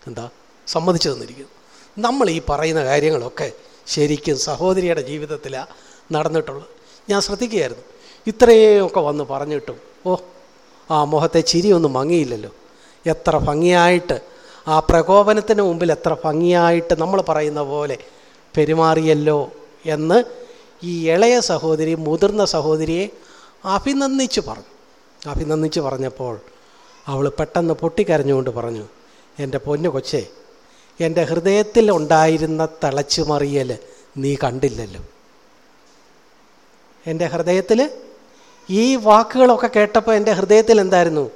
Speaker 1: എന്താ? സമ്മതിച്ചു തന്നിരിക്കുന്നു. നമ്മൾ ഈ പറയുന്ന കാര്യങ്ങളൊക്കെ ശരിക്കും സഹോദരിയുടെ ജീവിതത്തിലാണ് നടന്നിട്ടുള്ളത്. ഞാൻ ശ്രദ്ധിക്കുകയായിരുന്നു. ഇത്രയൊക്കെ വന്ന് പറഞ്ഞിട്ടും ഓ ആ മുഖത്തെ ചിരിയൊന്നും മങ്ങിയില്ലല്ലോ. എത്ര ഭംഗിയായിട്ട് ആ പ്രകോപനത്തിന് മുമ്പിൽ എത്ര ഭംഗിയായിട്ട് നമ്മൾ പറയുന്ന പോലെ പെരുമാറിയല്ലോ എന്ന് ഈ ഇളയ സഹോദരി മുതിർന്ന സഹോദരിയെ അഭിനന്ദിച്ച് പറഞ്ഞു. അഭിനന്ദിച്ച് പറഞ്ഞപ്പോൾ അവൾ പെട്ടെന്ന് പൊട്ടിക്കരഞ്ഞുകൊണ്ട് പറഞ്ഞു എന്റെ പൊന്നു കൊച്ചേ എന്റെ ഹൃദയത്തിൽ ഉണ്ടായിരുന്ന തിളച്ചുമറിയൽ നീ കണ്ടില്ലല്ലോ. എന്റെ ഹൃദയത്തിൽ ഈ വാക്കുകളൊക്കെ കേട്ടപ്പോൾ എന്റെ ഹൃദയത്തിൽ എന്തായിരുന്നു?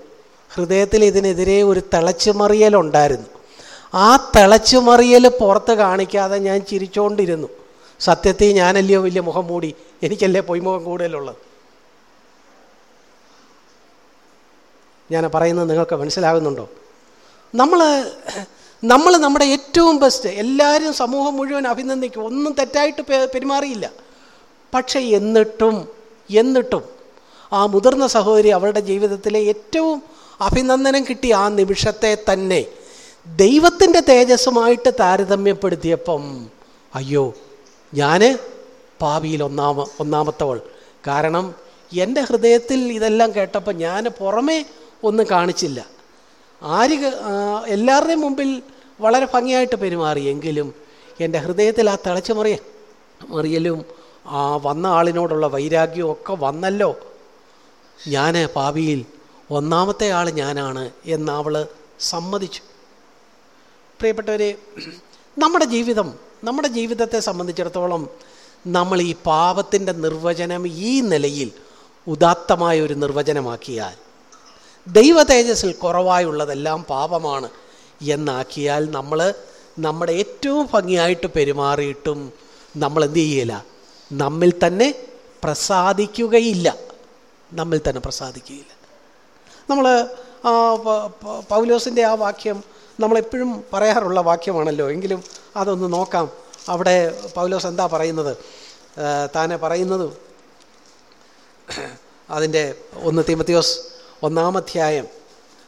Speaker 1: ഹൃദയത്തിൽ ഇതിനെതിരെ ഒരു തിളച്ചുമറിയലുണ്ടായിരുന്നു. ആ തിളച്ചുമറിയൽ പുറത്ത് കാണിക്കാതെ ഞാൻ ചിരിച്ചുകൊണ്ടിരുന്നു സത്യത്തിൽ ഞാനല്ലയോ വലിയ മുഖം മൂടി? എനിക്കല്ലേ പൊയ്മുഖം കൂടുതലുള്ളത്? ഞാൻ പറയുന്നത് നിങ്ങൾക്ക് മനസ്സിലാകുന്നുണ്ടോ? നമ്മൾ നമ്മൾ നമ്മുടെ ഏറ്റവും ബെസ്റ്റ് എല്ലാവരും സമൂഹം മുഴുവൻ അഭിനന്ദിക്കും. ഒന്നും തെറ്റായിട്ട് പെരുമാറിയില്ല. പക്ഷേ എന്നിട്ടും എന്നിട്ടും ആ മുതിർന്ന സഹോദരി അവരുടെ ജീവിതത്തിലെ ഏറ്റവും അഭിനന്ദനം കിട്ടി ആ നിമിഷത്തെ തന്നെ ദൈവത്തിന്റെ തേജസ്സുമായിട്ട് താരതമ്യപ്പെടുത്തിയപ്പം അയ്യോ ഞാൻ പാവിയിൽ ഒന്നാമ ഒന്നാമത്തവൾ. കാരണം എന്റെ ഹൃദയത്തിൽ ഇതെല്ലാം കേട്ടപ്പോൾ ഞാൻ പുറമേ ഒന്നും കാണിച്ചില്ല. ആര് എല്ലാവരുടെയും മുമ്പിൽ വളരെ ഭംഗിയായിട്ട് പെരുമാറി. എങ്കിലും എന്റെ ഹൃദയത്തിൽ ആ തിളച്ചു മറിയ മറിയലും ആ വന്ന ആളിനോടുള്ള വൈരാഗ്യവും ഒക്കെ വന്നല്ലോ. ഞാൻ പാപിയിൽ ഒന്നാമത്തെ ആൾ ഞാനാണ് എന്ന് അവൾ സമ്മതിച്ചു. പ്രിയപ്പെട്ടവരെ നമ്മുടെ ജീവിതം നമ്മുടെ ജീവിതത്തെ സംബന്ധിച്ചിടത്തോളം നമ്മൾ ഈ പാപത്തിന്റെ നിർവചനം ഈ നിലയിൽ ഉദാത്തമായ ഒരു നിർവചനമാക്കിയാൽ ദൈവ തേജസ്സിൽ കുറവായുള്ളതെല്ലാം പാപമാണ് എന്നാക്കിയാൽ നമ്മൾ നമ്മുടെ ഏറ്റവും ഭംഗിയായിട്ട് പെരുമാറിയിട്ടും നമ്മൾ എന്ത് ചെയ്യില്ല നമ്മിൽ തന്നെ പ്രസാദിക്കുകയില്ല. നമ്മിൽ തന്നെ പ്രസാദിക്കുകയില്ല. നമ്മൾ പൗലോസിന്റെ ആ വാക്യം നമ്മളെപ്പോഴും പറയാറുള്ള വാക്യമാണല്ലോ. എങ്കിലും അതൊന്ന് നോക്കാം. അവിടെ പൗലോസ് എന്താ പറയുന്നത്? താനെ പറയുന്നത് അതിന്റെ ഒന്ന് തിമത്തിയോസ് ഒന്നാമധ്യായം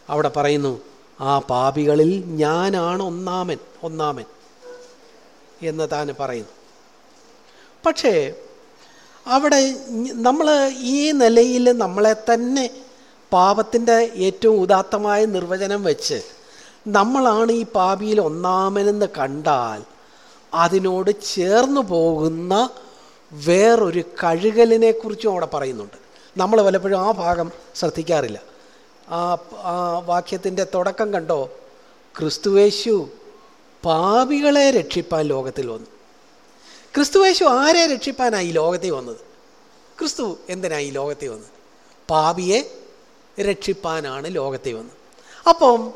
Speaker 1: അവിടെ പറയുന്നു ആ പാപികളിൽ ഞാനാണ് ഒന്നാമൻ ഒന്നാമൻ എന്ന് താൻ പറയുന്നു. പക്ഷേ അവിടെ നമ്മൾ ഈ നിലയിൽ നമ്മളെ തന്നെ പാപത്തിന്റെ ഏറ്റവും ഉദാത്തമായ നിർവചനം വെച്ച് നമ്മളാണ് ഈ പാപിയിൽ ഒന്നാമനെന്ന് കണ്ടാൽ അതിനോട് ചേർന്ന് പോകുന്ന വേറൊരു കഴുകലിനെ കുറിച്ചും അവിടെ പറയുന്നുണ്ട്. നമ്മൾ പലപ്പോഴും ആ ഭാഗം ശ്രദ്ധിക്കാറില്ല. ആ ആ വാക്യത്തിന്റെ തുടക്കം കണ്ടോ? ക്രിസ്തുവേശു പാപികളെ രക്ഷിപ്പാൻ ലോകത്തിൽ വന്നു. ക്രിസ്തുവേശു ആരെ രക്ഷിപ്പാനായി ലോകത്തിൽ വന്നത്? ക്രിസ്തു എന്തിനായി ഈ ലോകത്തിൽ വന്നത്? പാപിയെ രക്ഷിപ്പാനാണ് ലോകത്തിൽ വന്നത്. അപ്പം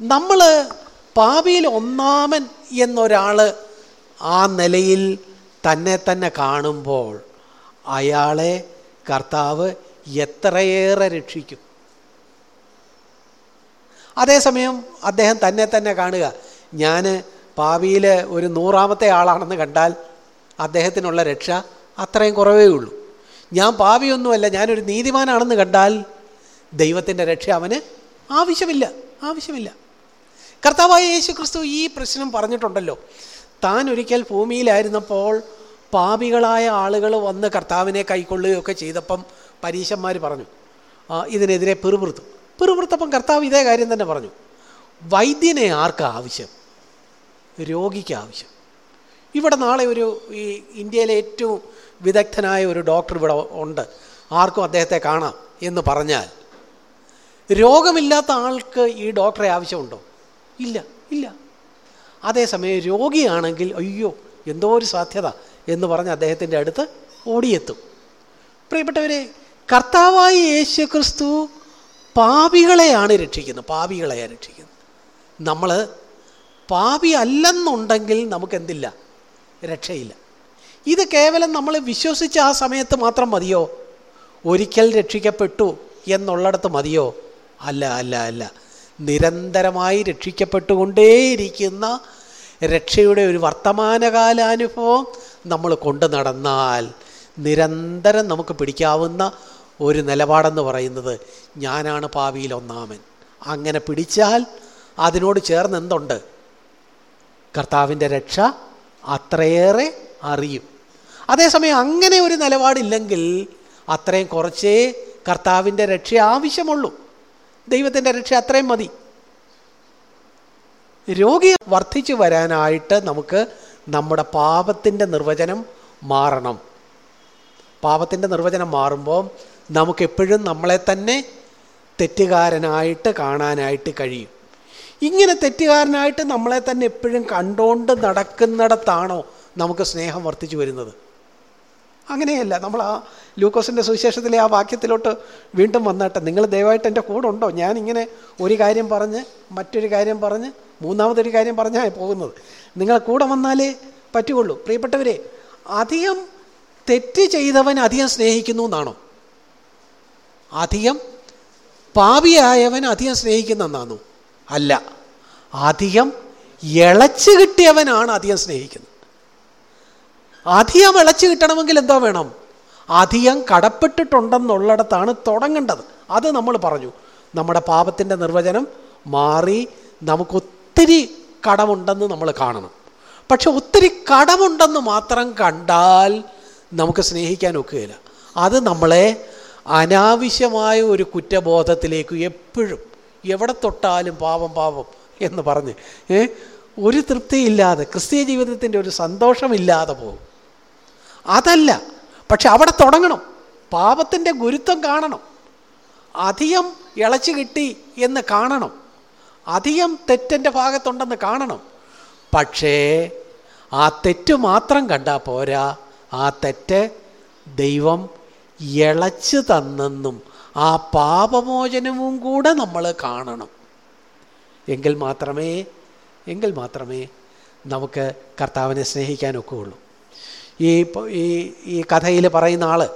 Speaker 1: നമ്മൾ പാപിയിൽ ഒന്നാമൻ എന്നൊരാൾ ആ നിലയിൽ തന്നെ തന്നെ കാണുമ്പോൾ അയാളെ കർത്താവ് എത്രയേറെ രക്ഷിക്കും. അതേസമയം അദ്ദേഹം തന്നെ തന്നെ കാണുക. ഞാൻ ഭാവിയിൽ ഒരു നൂറാമത്തെ ആളാണെന്ന് കണ്ടാൽ അദ്ദേഹത്തിനുള്ള രക്ഷ അത്രയും കുറവേ ഉള്ളൂ. ഞാൻ പാപിയൊന്നുമല്ല ഞാനൊരു നീതിമാനാണെന്ന് കണ്ടാൽ ദൈവത്തിന്റെ രക്ഷ അവന് ആവശ്യമില്ല ആവശ്യമില്ല. കർത്താവായ യേശു ക്രിസ്തു ഈ പ്രശ്നം പറഞ്ഞിട്ടുണ്ടല്ലോ. താൻ ഒരിക്കൽ ഭൂമിയിലായിരുന്നപ്പോൾ പാപികളായ ആളുകൾ വന്ന് കർത്താവിനെ കൈക്കൊള്ളുകയൊക്കെ ചെയ്തപ്പം പരീശന്മാർ പറഞ്ഞു ഇതിനെതിരെ പിറുപിറുത്തു. പിറുപിറുത്തപ്പം കർത്താവ് ഇതേ കാര്യം തന്നെ പറഞ്ഞു വൈദ്യനെ ആർക്കാ ആവശ്യം? രോഗിക്ക് ആവശ്യം. ഇവിടെ നാളെ ഒരു ഈ ഇന്ത്യയിലെ ഏറ്റവും വിദഗ്ധനായ ഒരു ഡോക്ടർ ഇവിടെ ഉണ്ട് ആർക്കും അദ്ദേഹത്തെ കാണാം എന്ന് പറഞ്ഞാൽ രോഗമില്ലാത്ത ആൾക്ക് ഈ ഡോക്ടറെ ആവശ്യമുണ്ടോ? ഇല്ല ഇല്ല. അതേസമയം രോഗിയാണെങ്കിൽ അയ്യോ എന്തോ ഒരു സാധ്യത എന്ന് പറഞ്ഞ് അദ്ദേഹത്തിന്റെ അടുത്ത് ഓടിയെത്തും. പ്രിയപ്പെട്ടവരെ കർത്താവായ യേശു ക്രിസ്തു പാപികളെയാണ് രക്ഷിക്കുന്നത്. പാപികളെയാണ് രക്ഷിക്കുന്നത്. നമ്മൾ പാപി അല്ലെന്നുണ്ടെങ്കിൽ നമുക്കെന്തില്ല? രക്ഷയില്ല. ഇത് കേവലം നമ്മൾ വിശ്വസിച്ച ആ സമയത്ത് മാത്രം മതിയോ? ഒരിക്കൽ രക്ഷിക്കപ്പെട്ടു എന്നുള്ളിടത്ത് മതിയോ? അല്ല അല്ല അല്ല. നിരന്തരമായി രക്ഷിക്കപ്പെട്ടുകൊണ്ടേയിരിക്കുന്ന രക്ഷയുടെ ഒരു വർത്തമാനകാല അനുഭവം നമ്മൾ കൊണ്ടു നടന്നാൽ നിരന്തരം നമുക്ക് പിടിക്കാവുന്ന ഒരു നിലപാടെന്ന് പറയുന്നത് ഞാനാണ് പാവിയിൽ ഒന്നാമൻ. അങ്ങനെ പിടിച്ചാൽ അതിനോട് ചേർന്ന് എന്തുണ്ട്? കർത്താവിന്റെ രക്ഷ അത്രയേറെ അറിയും. അതേസമയം അങ്ങനെ ഒരു നിലപാടില്ലെങ്കിൽ അത്രയും കുറച്ചേ കർത്താവിന്റെ രക്ഷ ആവശ്യമുള്ളൂ. ദൈവത്തിന്റെ രക്ഷ അത്രയും മതി. രോഗി വർദ്ധിച്ചു വരാനായിട്ട് നമുക്ക് നമ്മുടെ പാപത്തിന്റെ നിർവചനം മാറണം. പാപത്തിന്റെ നിർവചനം മാറുമ്പോൾ നമുക്കെപ്പോഴും നമ്മളെ തന്നെ തെറ്റുകാരനായിട്ട് കാണാനായിട്ട് കഴിയും. ഇങ്ങനെ തെറ്റുകാരനായിട്ട് നമ്മളെ തന്നെ എപ്പോഴും കണ്ടുകൊണ്ട് നടക്കുന്നിടത്താണോ നമുക്ക് സ്നേഹം വർദ്ധിച്ചു വരുന്നത്. അങ്ങനെയല്ല. നമ്മൾ ആ ലൂക്കോസിന്റെ സുവിശേഷത്തിലെ ആ വാക്യത്തിലോട്ട് വീണ്ടും വന്നിട്ട്. നിങ്ങൾ ദയവായിട്ട് എന്റെ കൂടെ ഉണ്ടോ ഞാനിങ്ങനെ ഒരു കാര്യം പറഞ്ഞ് മറ്റൊരു കാര്യം പറഞ്ഞ് മൂന്നാമതൊരു കാര്യം പറഞ്ഞാണ് പോകുന്നത്. നിങ്ങൾ കൂടെ വന്നാലേ പറ്റുകയുള്ളൂ. പ്രിയപ്പെട്ടവരെ അധികം തെറ്റ് ചെയ്തവൻ അധികം സ്നേഹിക്കുന്നു എന്നാണോ? അധികം പാപിയായവൻ അധികം സ്നേഹിക്കുന്ന എന്നാണോ? അല്ല. അധികം ഇളച്ചു കിട്ടിയവനാണ് അധികം സ്നേഹിക്കുന്നത്. അധികം ഇളച്ചു കിട്ടണമെങ്കിൽ എന്തോ വേണം. അധികം കടപ്പെട്ടിട്ടുണ്ടെന്നുള്ളിടത്താണ് തുടങ്ങേണ്ടത്. അത് നമ്മൾ പറഞ്ഞു. നമ്മുടെ പാപത്തിന്റെ നിർവചനം മാറി നമുക്കൊത്തിരി കടമുണ്ടെന്ന് നമ്മൾ കാണണം. പക്ഷെ ഒത്തിരി കടമുണ്ടെന്ന് മാത്രം കണ്ടാൽ നമുക്ക് സ്നേഹിക്കാൻ ഒക്കുകയില്ല. അത് നമ്മളെ അനാവശ്യമായ ഒരു കുറ്റബോധത്തിലേക്ക് എപ്പോഴും എവിടെ തൊട്ടാലും പാപം പാപം എന്ന് പറഞ്ഞ് ഒരു തൃപ്തിയില്ലാതെ ക്രിസ്തീയ ജീവിതത്തിന്റെ ഒരു സന്തോഷമില്ലാതെ പോകും. അതല്ല. പക്ഷെ അവിടെ തുടങ്ങണം. പാപത്തിന്റെ ഗുരുത്വം കാണണം. അധികം ഇളച്ചു കിട്ടി എന്ന് കാണണം. അധികം തെറ്റന്റെ ഭാഗത്തുണ്ടെന്ന് കാണണം. പക്ഷേ ആ തെറ്റ് മാത്രം കണ്ടാൽ പോരാ. ആ തെറ്റ് ദൈവം ഇളച്ചു തന്നെന്നും ആ പാപമോചനവും കൂടെ നമ്മൾ കാണണം. എങ്കിൽ മാത്രമേ എങ്കിൽ മാത്രമേ നമുക്ക് കർത്താവിനെ സ്നേഹിക്കാൻ ഒക്കുകയുള്ളൂ ഈ ഈ ഈ കഥയിൽ പറയുന്ന ആൾ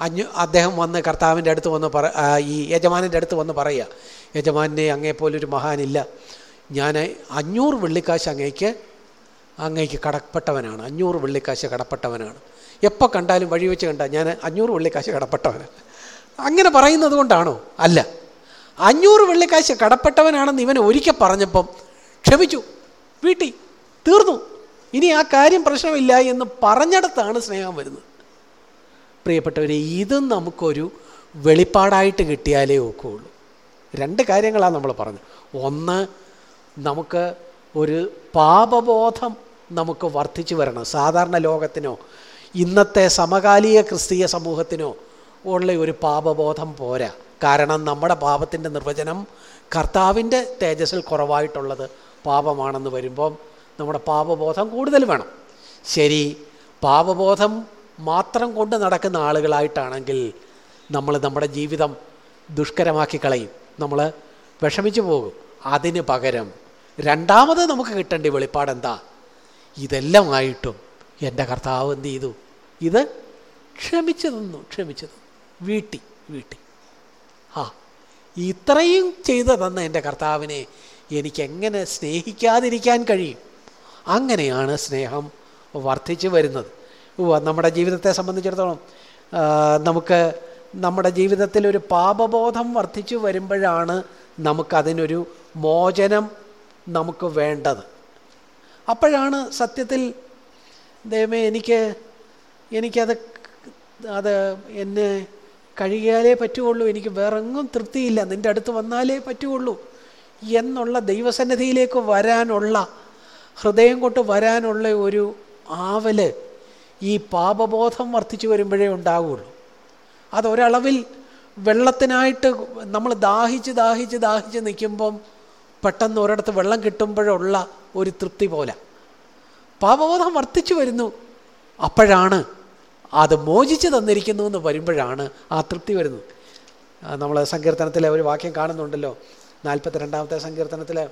Speaker 1: അഞ്ഞു അദ്ദേഹം വന്ന് കർത്താവിന്റെ അടുത്ത് വന്ന് പറ ഈ യജമാനന്റെ അടുത്ത് വന്ന് പറയുക യജമാനെ അങ്ങേപ്പോലൊരു മഹാനില്ല. ഞാൻ അഞ്ഞൂറ് വെള്ളിക്കാശ് അങ്ങേക്ക് അങ്ങേക്ക് കടപ്പെട്ടവനാണ്. അഞ്ഞൂറ് വെള്ളിക്കാശ് കടപ്പെട്ടവനാണ്. എപ്പോൾ കണ്ടാലും വഴി വെച്ച് കണ്ടാൽ ഞാൻ അഞ്ഞൂറ് വെള്ളിക്കാശ് കടപ്പെട്ടവനാണ് അങ്ങനെ പറയുന്നത് കൊണ്ടാണോ? അല്ല. അഞ്ഞൂറ് വെള്ളിക്കാശ് കടപ്പെട്ടവനാണെന്ന് ഇവൻ ഒരിക്കൽ പറഞ്ഞപ്പം ക്ഷമിച്ചു. വീട്ടി തീർന്നു. ഇനി ആ കാര്യം പ്രശ്നമില്ല എന്ന് പറഞ്ഞിടത്താണ് സ്നേഹം വരുന്നത്. പ്രിയപ്പെട്ടവരെ ഇതും നമുക്കൊരു വെളിപ്പാടായിട്ട് കിട്ടിയാലേ ഒക്കുകയുള്ളൂ രണ്ട് കാര്യങ്ങളാണ് നമ്മൾ പറഞ്ഞത് ഒന്ന് നമുക്ക് ഒരു പാപബോധം നമുക്ക് വർദ്ധിച്ചു വരണം. സാധാരണ ലോകത്തിനോ ഇന്നത്തെ സമകാലിക ക്രിസ്തീയ സമൂഹത്തിനോ ഉള്ള ഒരു പാപബോധം പോരാ. കാരണം നമ്മുടെ പാപത്തിന്റെ നിർവചനം കർത്താവിന്റെ തേജസ്സിൽ കുറവായിട്ടുള്ളത് പാപമാണെന്ന് വരുമ്പം നമ്മുടെ പാപബോധം കൂടുതൽ വേണം. ശരി പാപബോധം മാത്രം കൊണ്ട് നടക്കുന്ന ആളുകളായിട്ടാണെങ്കിൽ നമ്മൾ നമ്മുടെ ജീവിതം ദുഷ്കരമാക്കി കളയും. നമ്മൾ വിഷമിച്ചു പോകും. അതിന് പകരം രണ്ടാമത് നമുക്ക് കിട്ടേണ്ട വെളിപ്പാട് എന്താ? ഇതെല്ലാം ആയിട്ടും എന്റെ കർത്താവ് എന്ത് ചെയ്തു? ഇത് ക്ഷമിച്ചു തന്നു ക്ഷമിച്ചു തന്നു. വീട്ടി വീട്ടി. ആ ഇത്രയും ചെയ്തു തന്ന എന്റെ കർത്താവിനെ എനിക്കെങ്ങനെ സ്നേഹിക്കാതിരിക്കാൻ കഴിയും? അങ്ങനെയാണ് സ്നേഹം വർദ്ധിച്ചു വരുന്നത്. നമ്മുടെ ജീവിതത്തെ സംബന്ധിച്ചിടത്തോളം നമുക്ക് നമ്മുടെ ജീവിതത്തിൽ ഒരു പാപബോധം വർദ്ധിച്ചു വരുമ്പോഴാണ് നമുക്കതിനൊരു മോചനം നമുക്ക് വേണ്ടത്. അപ്പോഴാണ് സത്യത്തിൽ ദൈവമേ എനിക്ക് എനിക്കത് അത് എന്നെ കഴിയാലേ പറ്റുകയുള്ളൂ എനിക്ക് വേറെങ്ങും തൃപ്തിയില്ല നിന്റെ അടുത്ത് വന്നാലേ പറ്റുകയുള്ളൂ എന്നുള്ള ദൈവസന്നിധിയിലേക്ക് വരാനുള്ള ഹൃദയം കൊണ്ട് വരാനുള്ള ഒരു ആവൽ ഈ പാപബോധം വർദ്ധിച്ചു വരുമ്പോഴേ ഉണ്ടാവുള്ളൂ. അതൊരളവിൽ വെള്ളത്തിനായിട്ട് നമ്മൾ ദാഹിച്ച് ദാഹിച്ച് ദാഹിച്ച് നിൽക്കുമ്പം പെട്ടെന്ന് ഒരിടത്ത് വെള്ളം കിട്ടുമ്പോഴുള്ള ഒരു തൃപ്തി പോലെ. പാപബോധം വർദ്ധിച്ചു വരുന്നു. അപ്പോഴാണ് അത് മോചിച്ച് തന്നിരിക്കുന്നു എന്ന് വരുമ്പോഴാണ് ആ തൃപ്തി വരുന്നത്. നമ്മൾ സങ്കീർത്തനത്തിലെ ഒരു വാക്യം കാണുന്നുണ്ടല്ലോ. നാൽപ്പത്തി രണ്ടാമത്തെ സങ്കീർത്തനത്തിൽ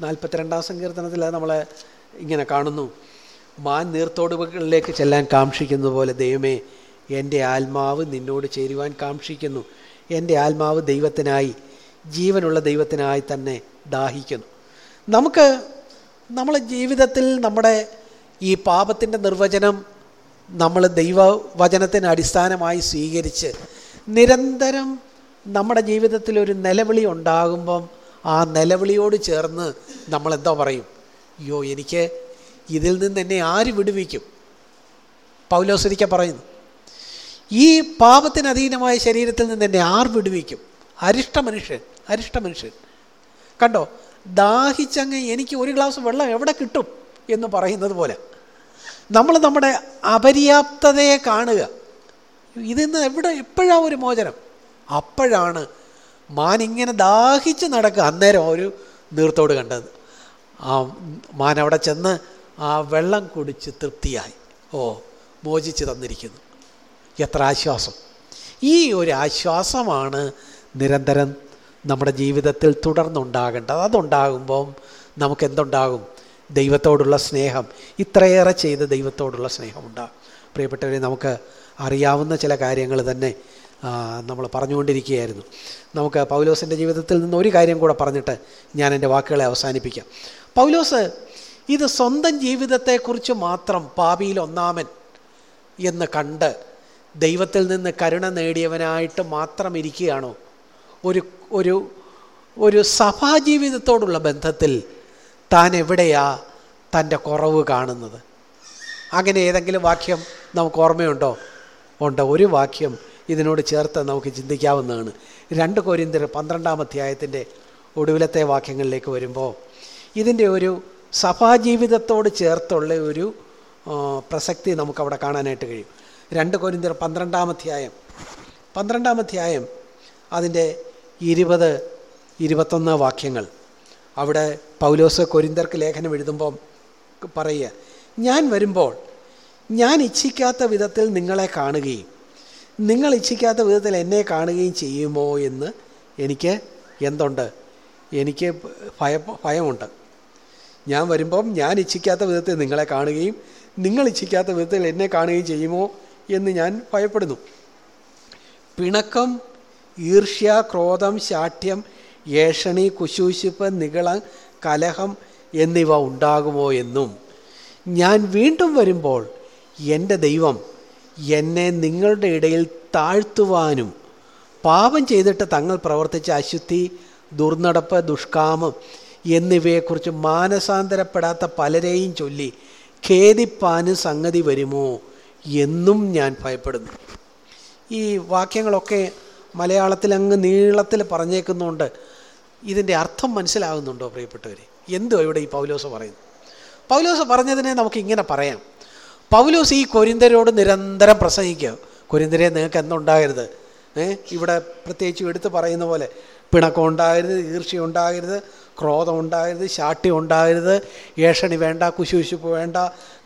Speaker 1: നാൽപ്പത്തിരണ്ടാം സങ്കീർത്തനത്തിൽ നമ്മളെ ഇങ്ങനെ കാണുന്നു. മാൻ നീർത്തോടുകളിലേക്ക് ചെല്ലാൻ കാക്ഷിക്കുന്നത് പോലെ ദൈവമേ എന്റെ ആത്മാവ് നിന്നോട് ചേരുവാൻ കാക്ഷിക്കുന്നു. എന്റെ ആത്മാവ് ദൈവത്തിനായി ജീവനുള്ള ദൈവത്തിനായി തന്നെ ദാഹിക്കുന്നു. നമുക്ക് നമ്മളെ ജീവിതത്തിൽ നമ്മുടെ ഈ പാപത്തിന്റെ നിർവചനം നമ്മൾ ദൈവവചനത്തിന് അടിസ്ഥാനമായി സ്വീകരിച്ച് നിരന്തരം നമ്മുടെ ജീവിതത്തിൽ ഒരു നിലവിളി ഉണ്ടാകുമ്പം ആ നിലവിളിയോട് ചേർന്ന് നമ്മൾ എന്താ പറയും. അയ്യോ എനിക്ക് ഇതിൽ നിന്ന് എന്നെ ആര് വിടുവിക്കും? പൗലോസരിക്ക പറയുന്നു. ഈ പാപത്തിന് അധീനമായ ശരീരത്തിൽ നിന്ന് എന്നെ ആർ വിടുവിക്കും? അരിഷ്ട മനുഷ്യൻ അരിഷ്ട മനുഷ്യൻ. കണ്ടോ? ദാഹിച്ചങ്ങ് എനിക്ക് ഒരു ഗ്ലാസ് വെള്ളം എവിടെ കിട്ടും എന്ന് പറയുന്നത് പോലെ. നമ്മൾ നമ്മുടെ അപര്യാപ്തതയെ കാണുക. ഇതിന്ന് എവിടെ എപ്പോഴാണ് ഒരു മോചനം? അപ്പോഴാണ് മാൻ ഇങ്ങനെ ദാഹിച്ച് നടക്കുക. അന്നേരം ഒരു നീർത്തോട് കണ്ടത്. ആ മാൻ അവിടെ ചെന്ന് ആ വെള്ളം കുടിച്ച് തൃപ്തിയായി. ഓ മോചിച്ച് തന്നിരിക്കുന്നു. എത്ര ആശ്വാസം. ഈ ഒരു ആശ്വാസമാണ് നിരന്തരം നമ്മുടെ ജീവിതത്തിൽ തുടർന്നുണ്ടാകേണ്ടത്. അതുണ്ടാകുമ്പം നമുക്ക് എന്തുണ്ടാകും ദൈവത്തോടുള്ള സ്നേഹം. ഇത്രയേറെ ചെയ്ത് ദൈവത്തോടുള്ള സ്നേഹമുണ്ടാകും. പ്രിയപ്പെട്ടവരെ നമുക്ക് അറിയാവുന്ന ചില കാര്യങ്ങൾ തന്നെ നമ്മൾ പറഞ്ഞുകൊണ്ടിരിക്കുകയായിരുന്നു. നമുക്ക് പൗലോസിന്റെ ജീവിതത്തിൽ നിന്ന് ഒരു കാര്യം കൂടെ പറഞ്ഞിട്ട് ഞാൻ എന്റെ വാക്കുകളെ അവസാനിപ്പിക്കാം. പൗലോസ് ഇത് സ്വന്തം ജീവിതത്തെക്കുറിച്ച് മാത്രം പാപിയിൽ ഒന്നാമൻ എന്ന് കണ്ട് ദൈവത്തിൽ നിന്ന് കരുണ നേടിയവനായിട്ട് മാത്രം ഇരിക്കുകയാണോ? ഒരു ഒരു ഒരു സഭാജീവിതത്തോടുള്ള ബന്ധത്തിൽ താൻ എവിടെയാ തന്റെ കുറവ് കാണുന്നത്? അങ്ങനെ ഏതെങ്കിലും വാക്യം നമുക്ക് ഓർമ്മയുണ്ടോ? ഉണ്ട്. ഒരു വാക്യം ഇതിനോട് ചേർത്ത് നമുക്ക് ചിന്തിക്കാവുന്നതാണ്. രണ്ട് കോരിന്തർ പന്ത്രണ്ടാം അധ്യായത്തിന്റെ ഒടുവിലത്തെ വാക്യങ്ങളിലേക്ക് വരുമ്പോൾ ഇതിന്റെ ഒരു സഭാജീവിതത്തോട് ചേർത്തുള്ള ഒരു പ്രസക്തി നമുക്കവിടെ കാണാനായിട്ട് കഴിയും. രണ്ട് കോരിന്തർ പന്ത്രണ്ടാം അധ്യായം. പന്ത്രണ്ടാം അധ്യായം അതിന്റെ ഇരുപത് ഇരുപത്തൊന്ന് വാക്യങ്ങൾ. അവിടെ പൗലോസ് കൊരിന്തർക്ക് ലേഖനം എഴുതുമ്പം പറയുക ഞാൻ വരുമ്പോൾ ഞാൻ ഇച്ഛിക്കാത്ത വിധത്തിൽ നിങ്ങളെ കാണുകയും നിങ്ങൾ ഇച്ഛിക്കാത്ത വിധത്തിൽ എന്നെ കാണുകയും ചെയ്യുമോ എന്ന് എനിക്ക് എന്തുണ്ട്? എനിക്ക് ഭയ ഭയമുണ്ട്. ഞാൻ വരുമ്പം ഞാൻ ഇച്ഛിക്കാത്ത വിധത്തിൽ നിങ്ങളെ കാണുകയും നിങ്ങൾ ഇച്ഛിക്കാത്ത വിധത്തിൽ എന്നെ കാണുകയും ചെയ്യുമോ എന്ന് ഞാൻ ഭയപ്പെടുന്നു. പിണക്കം ഈർഷ്യ ക്രോധം ശാഠ്യം ഏഷണി കുശൂശിപ്പ് നികളം കലഹം എന്നിവ ഉണ്ടാകുമോ എന്നും ഞാൻ വീണ്ടും വരുമ്പോൾ എന്റെ ദൈവം എന്നെ നിങ്ങളുടെ ഇടയിൽ താഴ്ത്തുവാനും പാപം ചെയ്തിട്ട് തങ്ങൾ പ്രവർത്തിച്ച അശുദ്ധി ദുർനടപ്പ് ദുഷ്കാമം എന്നിവയെക്കുറിച്ച് മാനസാന്തരപ്പെടാത്ത പലരെയും ചൊല്ലി ഖേദിപ്പാനും സംഗതി വരുമോ എന്നും ഞാൻ ഭയപ്പെടുന്നു. ഈ വാക്യങ്ങളൊക്കെ മലയാളത്തിൽ അങ്ങ് നീളത്തിൽ പറഞ്ഞേക്കുന്നുണ്ട് ഇതിന്റെ അർത്ഥം മനസ്സിലാകുന്നുണ്ടോ പ്രിയപ്പെട്ടവരെ? എന്തോ ഇവിടെ ഈ പൗലോസ് പറയുന്നു പൗലോസ് പറഞ്ഞതിനെ നമുക്ക് ഇങ്ങനെ പറയാം. പൗലോസ് ഈ കൊരിന്തരോട് നിരന്തരം പ്രസംഗിക്കുക. കൊരിന്തരെ നിങ്ങൾക്ക് എന്തുണ്ടാകരുത് ഏ ഇവിടെ പ്രത്യേകിച്ച് എടുത്ത് പറയുന്ന പോലെ പിണക്കം ഉണ്ടാകരുത് ഈർഷ്യ ഉണ്ടാകരുത് ക്രോധം ഉണ്ടാകരുത് ശാട്ടി ഉണ്ടാകരുത് ഏഷണി വേണ്ട കുശുശുപ്പ് വേണ്ട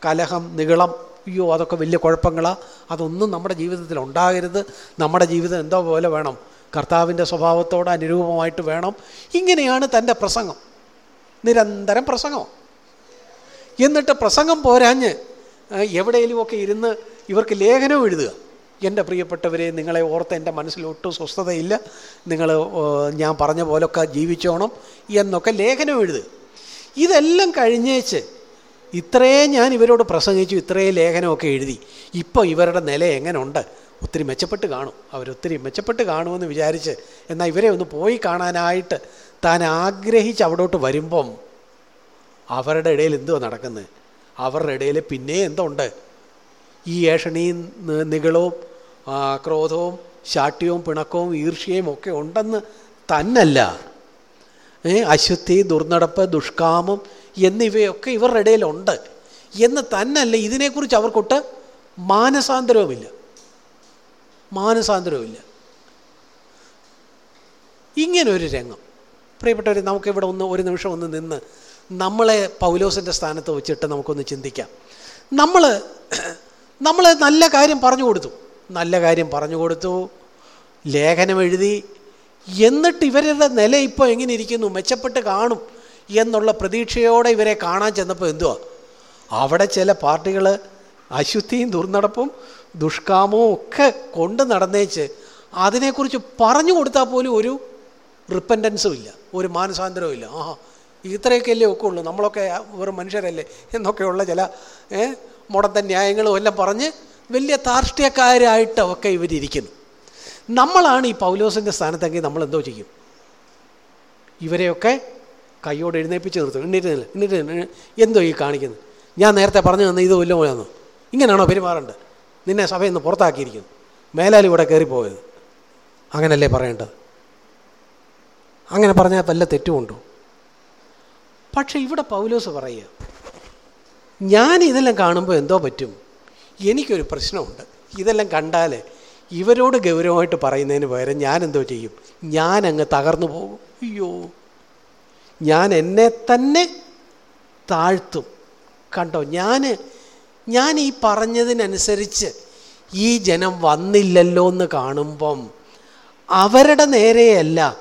Speaker 1: കലഹം നികളം അയ്യോ അതൊക്കെ വലിയ കുഴപ്പങ്ങളാണ് അതൊന്നും നമ്മുടെ ജീവിതത്തിൽ ഉണ്ടാകരുത്. നമ്മുടെ ജീവിതം എന്തോ പോലെ വേണം. കർത്താവിന്റെ സ്വഭാവത്തോട് അനുരൂപമായിട്ട് വേണം. ഇങ്ങനെയാണ് തന്റെ പ്രസംഗം. നിരന്തരം പ്രസംഗം. എന്നിട്ട് പ്രസംഗം പോരാഞ്ഞ് എവിടെയെങ്കിലുമൊക്കെ ഇരുന്ന് ഇവർക്ക് ലേഖനവും എഴുതുക. എന്റെ പ്രിയപ്പെട്ടവരെ നിങ്ങളെ ഓർത്ത് എന്റെ മനസ്സിൽ ഒട്ടും സ്വസ്ഥതയില്ല. നിങ്ങൾ ഞാൻ പറഞ്ഞ പോലൊക്കെ ജീവിച്ചോണം എന്നൊക്കെ ലേഖനം എഴുതുക. ഇതെല്ലാം കഴിഞ്ഞേച്ച് ഇത്രയും ഞാൻ ഇവരോട് പ്രസംഗിച്ചു ഇത്രയും ലേഖനമൊക്കെ എഴുതി. ഇപ്പോൾ ഇവരുടെ നില എങ്ങനെയുണ്ട് ഒത്തിരി മെച്ചപ്പെട്ട് കാണും. അവരൊത്തിരി മെച്ചപ്പെട്ട് കാണുമെന്ന് വിചാരിച്ച് എന്നാൽ ഇവരെ ഒന്ന് പോയി കാണാനായിട്ട് താൻ ആഗ്രഹിച്ച് അവിടോട്ട് വരുമ്പം അവരുടെ ഇടയിൽ എന്തുവാ നടക്കുന്നത് അവരുടെ ഇടയിൽ പിന്നെ എന്തുണ്ട്? ഈ ഏഷണിയും നികളവും ക്രോധവും ശാഠ്യവും പിണക്കവും ഈർഷ്യയും ഒക്കെ ഉണ്ടെന്ന് തന്നല്ല. അശുദ്ധി ദുർനടപ്പ് ദുഷ്കാമം എന്നിവയൊക്കെ ഇവരുടെ ഇടയിലുണ്ട്. എന്ന് തന്നല്ല ഇതിനെക്കുറിച്ച് അവർക്കൊട്ട് മാനസാന്തരവുമില്ല. മാനസാന്തരവുമില്ല. ഇങ്ങനൊരു രംഗം. പ്രിയപ്പെട്ടവർ നമുക്കിവിടെ ഒന്ന് ഒരു നിമിഷം ഒന്ന് നിന്ന് നമ്മളെ പൗലോസിന്റെ സ്ഥാനത്ത് വെച്ചിട്ട് നമുക്കൊന്ന് ചിന്തിക്കാം. നമ്മൾ നമ്മൾ നല്ല കാര്യം പറഞ്ഞു കൊടുത്തു. നല്ല കാര്യം പറഞ്ഞു കൊടുത്തു. ലേഖനം എഴുതി. എന്നിട്ട് ഇവരുടെ നില ഇപ്പോൾ എങ്ങനെ ഇരിക്കുന്നു? മെച്ചപ്പെട്ട് കാണും എന്നുള്ള പ്രതീക്ഷയോടെ ഇവരെ കാണാൻ ചെന്നപ്പോൾ എന്തുവാ? അവിടെ ചില പാർട്ടികൾ അശുദ്ധിയും ദുർനടപ്പും ദുഷ്കാമവും ഒക്കെ കൊണ്ട് നടന്നേച്ച് അതിനെക്കുറിച്ച് പറഞ്ഞു കൊടുത്താൽ പോലും ഒരു റിപ്പൻഡൻസും ഇല്ല. ഒരു മാനസാന്തരവും ഇല്ല. ആഹാ ഇത്രയൊക്കെയല്ലേ ഒക്കെ ഉള്ളൂ നമ്മളൊക്കെ വെറും മനുഷ്യരല്ലേ എന്നൊക്കെയുള്ള ചില മുടത്തെ ന്യായങ്ങളും എല്ലാം പറഞ്ഞ് വലിയ താർഷ്ട്യക്കാരായിട്ടൊക്കെ ഇവരിയ്ക്കുന്നു നമ്മളാണ് ഈ പൗലോസിന്റെ സ്ഥാനത്തെങ്കിൽ നമ്മൾ എന്തോ ചെയ്യും? ഇവരെയൊക്കെ കൈയോട് എഴുന്നേപ്പിച്ച് നിർത്തും. നില്ല എണ്ണീറ്റ് എന്തോ ഈ കാണിക്കുന്നത്? ഞാൻ നേരത്തെ പറഞ്ഞു തന്നെ ഇത് വല്ലതും പോലെയാണോ ഇങ്ങനെയാണോ പെരുമാറേണ്ടത്? നിന്നെ സഭയിൽ നിന്ന് പുറത്താക്കിയിരിക്കുന്നു. മേലാൽ ഇവിടെ കയറിപ്പോയത്. അങ്ങനല്ലേ പറയേണ്ടത്? അങ്ങനെ പറഞ്ഞാൽ വല്ല തെറ്റുമുണ്ടോ? പക്ഷെ ഇവിടെ പൗലോസ് പറയുക ഞാൻ ഇതെല്ലാം കാണുമ്പോൾ എന്തോ പറ്റും? എനിക്കൊരു പ്രശ്നമുണ്ട്. ഇതെല്ലാം കണ്ടാൽ ഇവരോട് ഗൗരവമായിട്ട് പറയുന്നതിന് പകരം ഞാൻ എന്തോ ചെയ്യും? ഞാൻ അങ്ങ് തകർന്നു പോകും. അയ്യോ. ഞാൻ എന്നെ തന്നെ താഴ്ത്തും. കണ്ടോ? ഞാൻ ഞാൻ ഈ പറഞ്ഞതിനനുസരിച്ച് ഈ ജനം വന്നില്ലല്ലോ എന്ന് കാണുമ്പം അവരുടെ നേരെയല്ല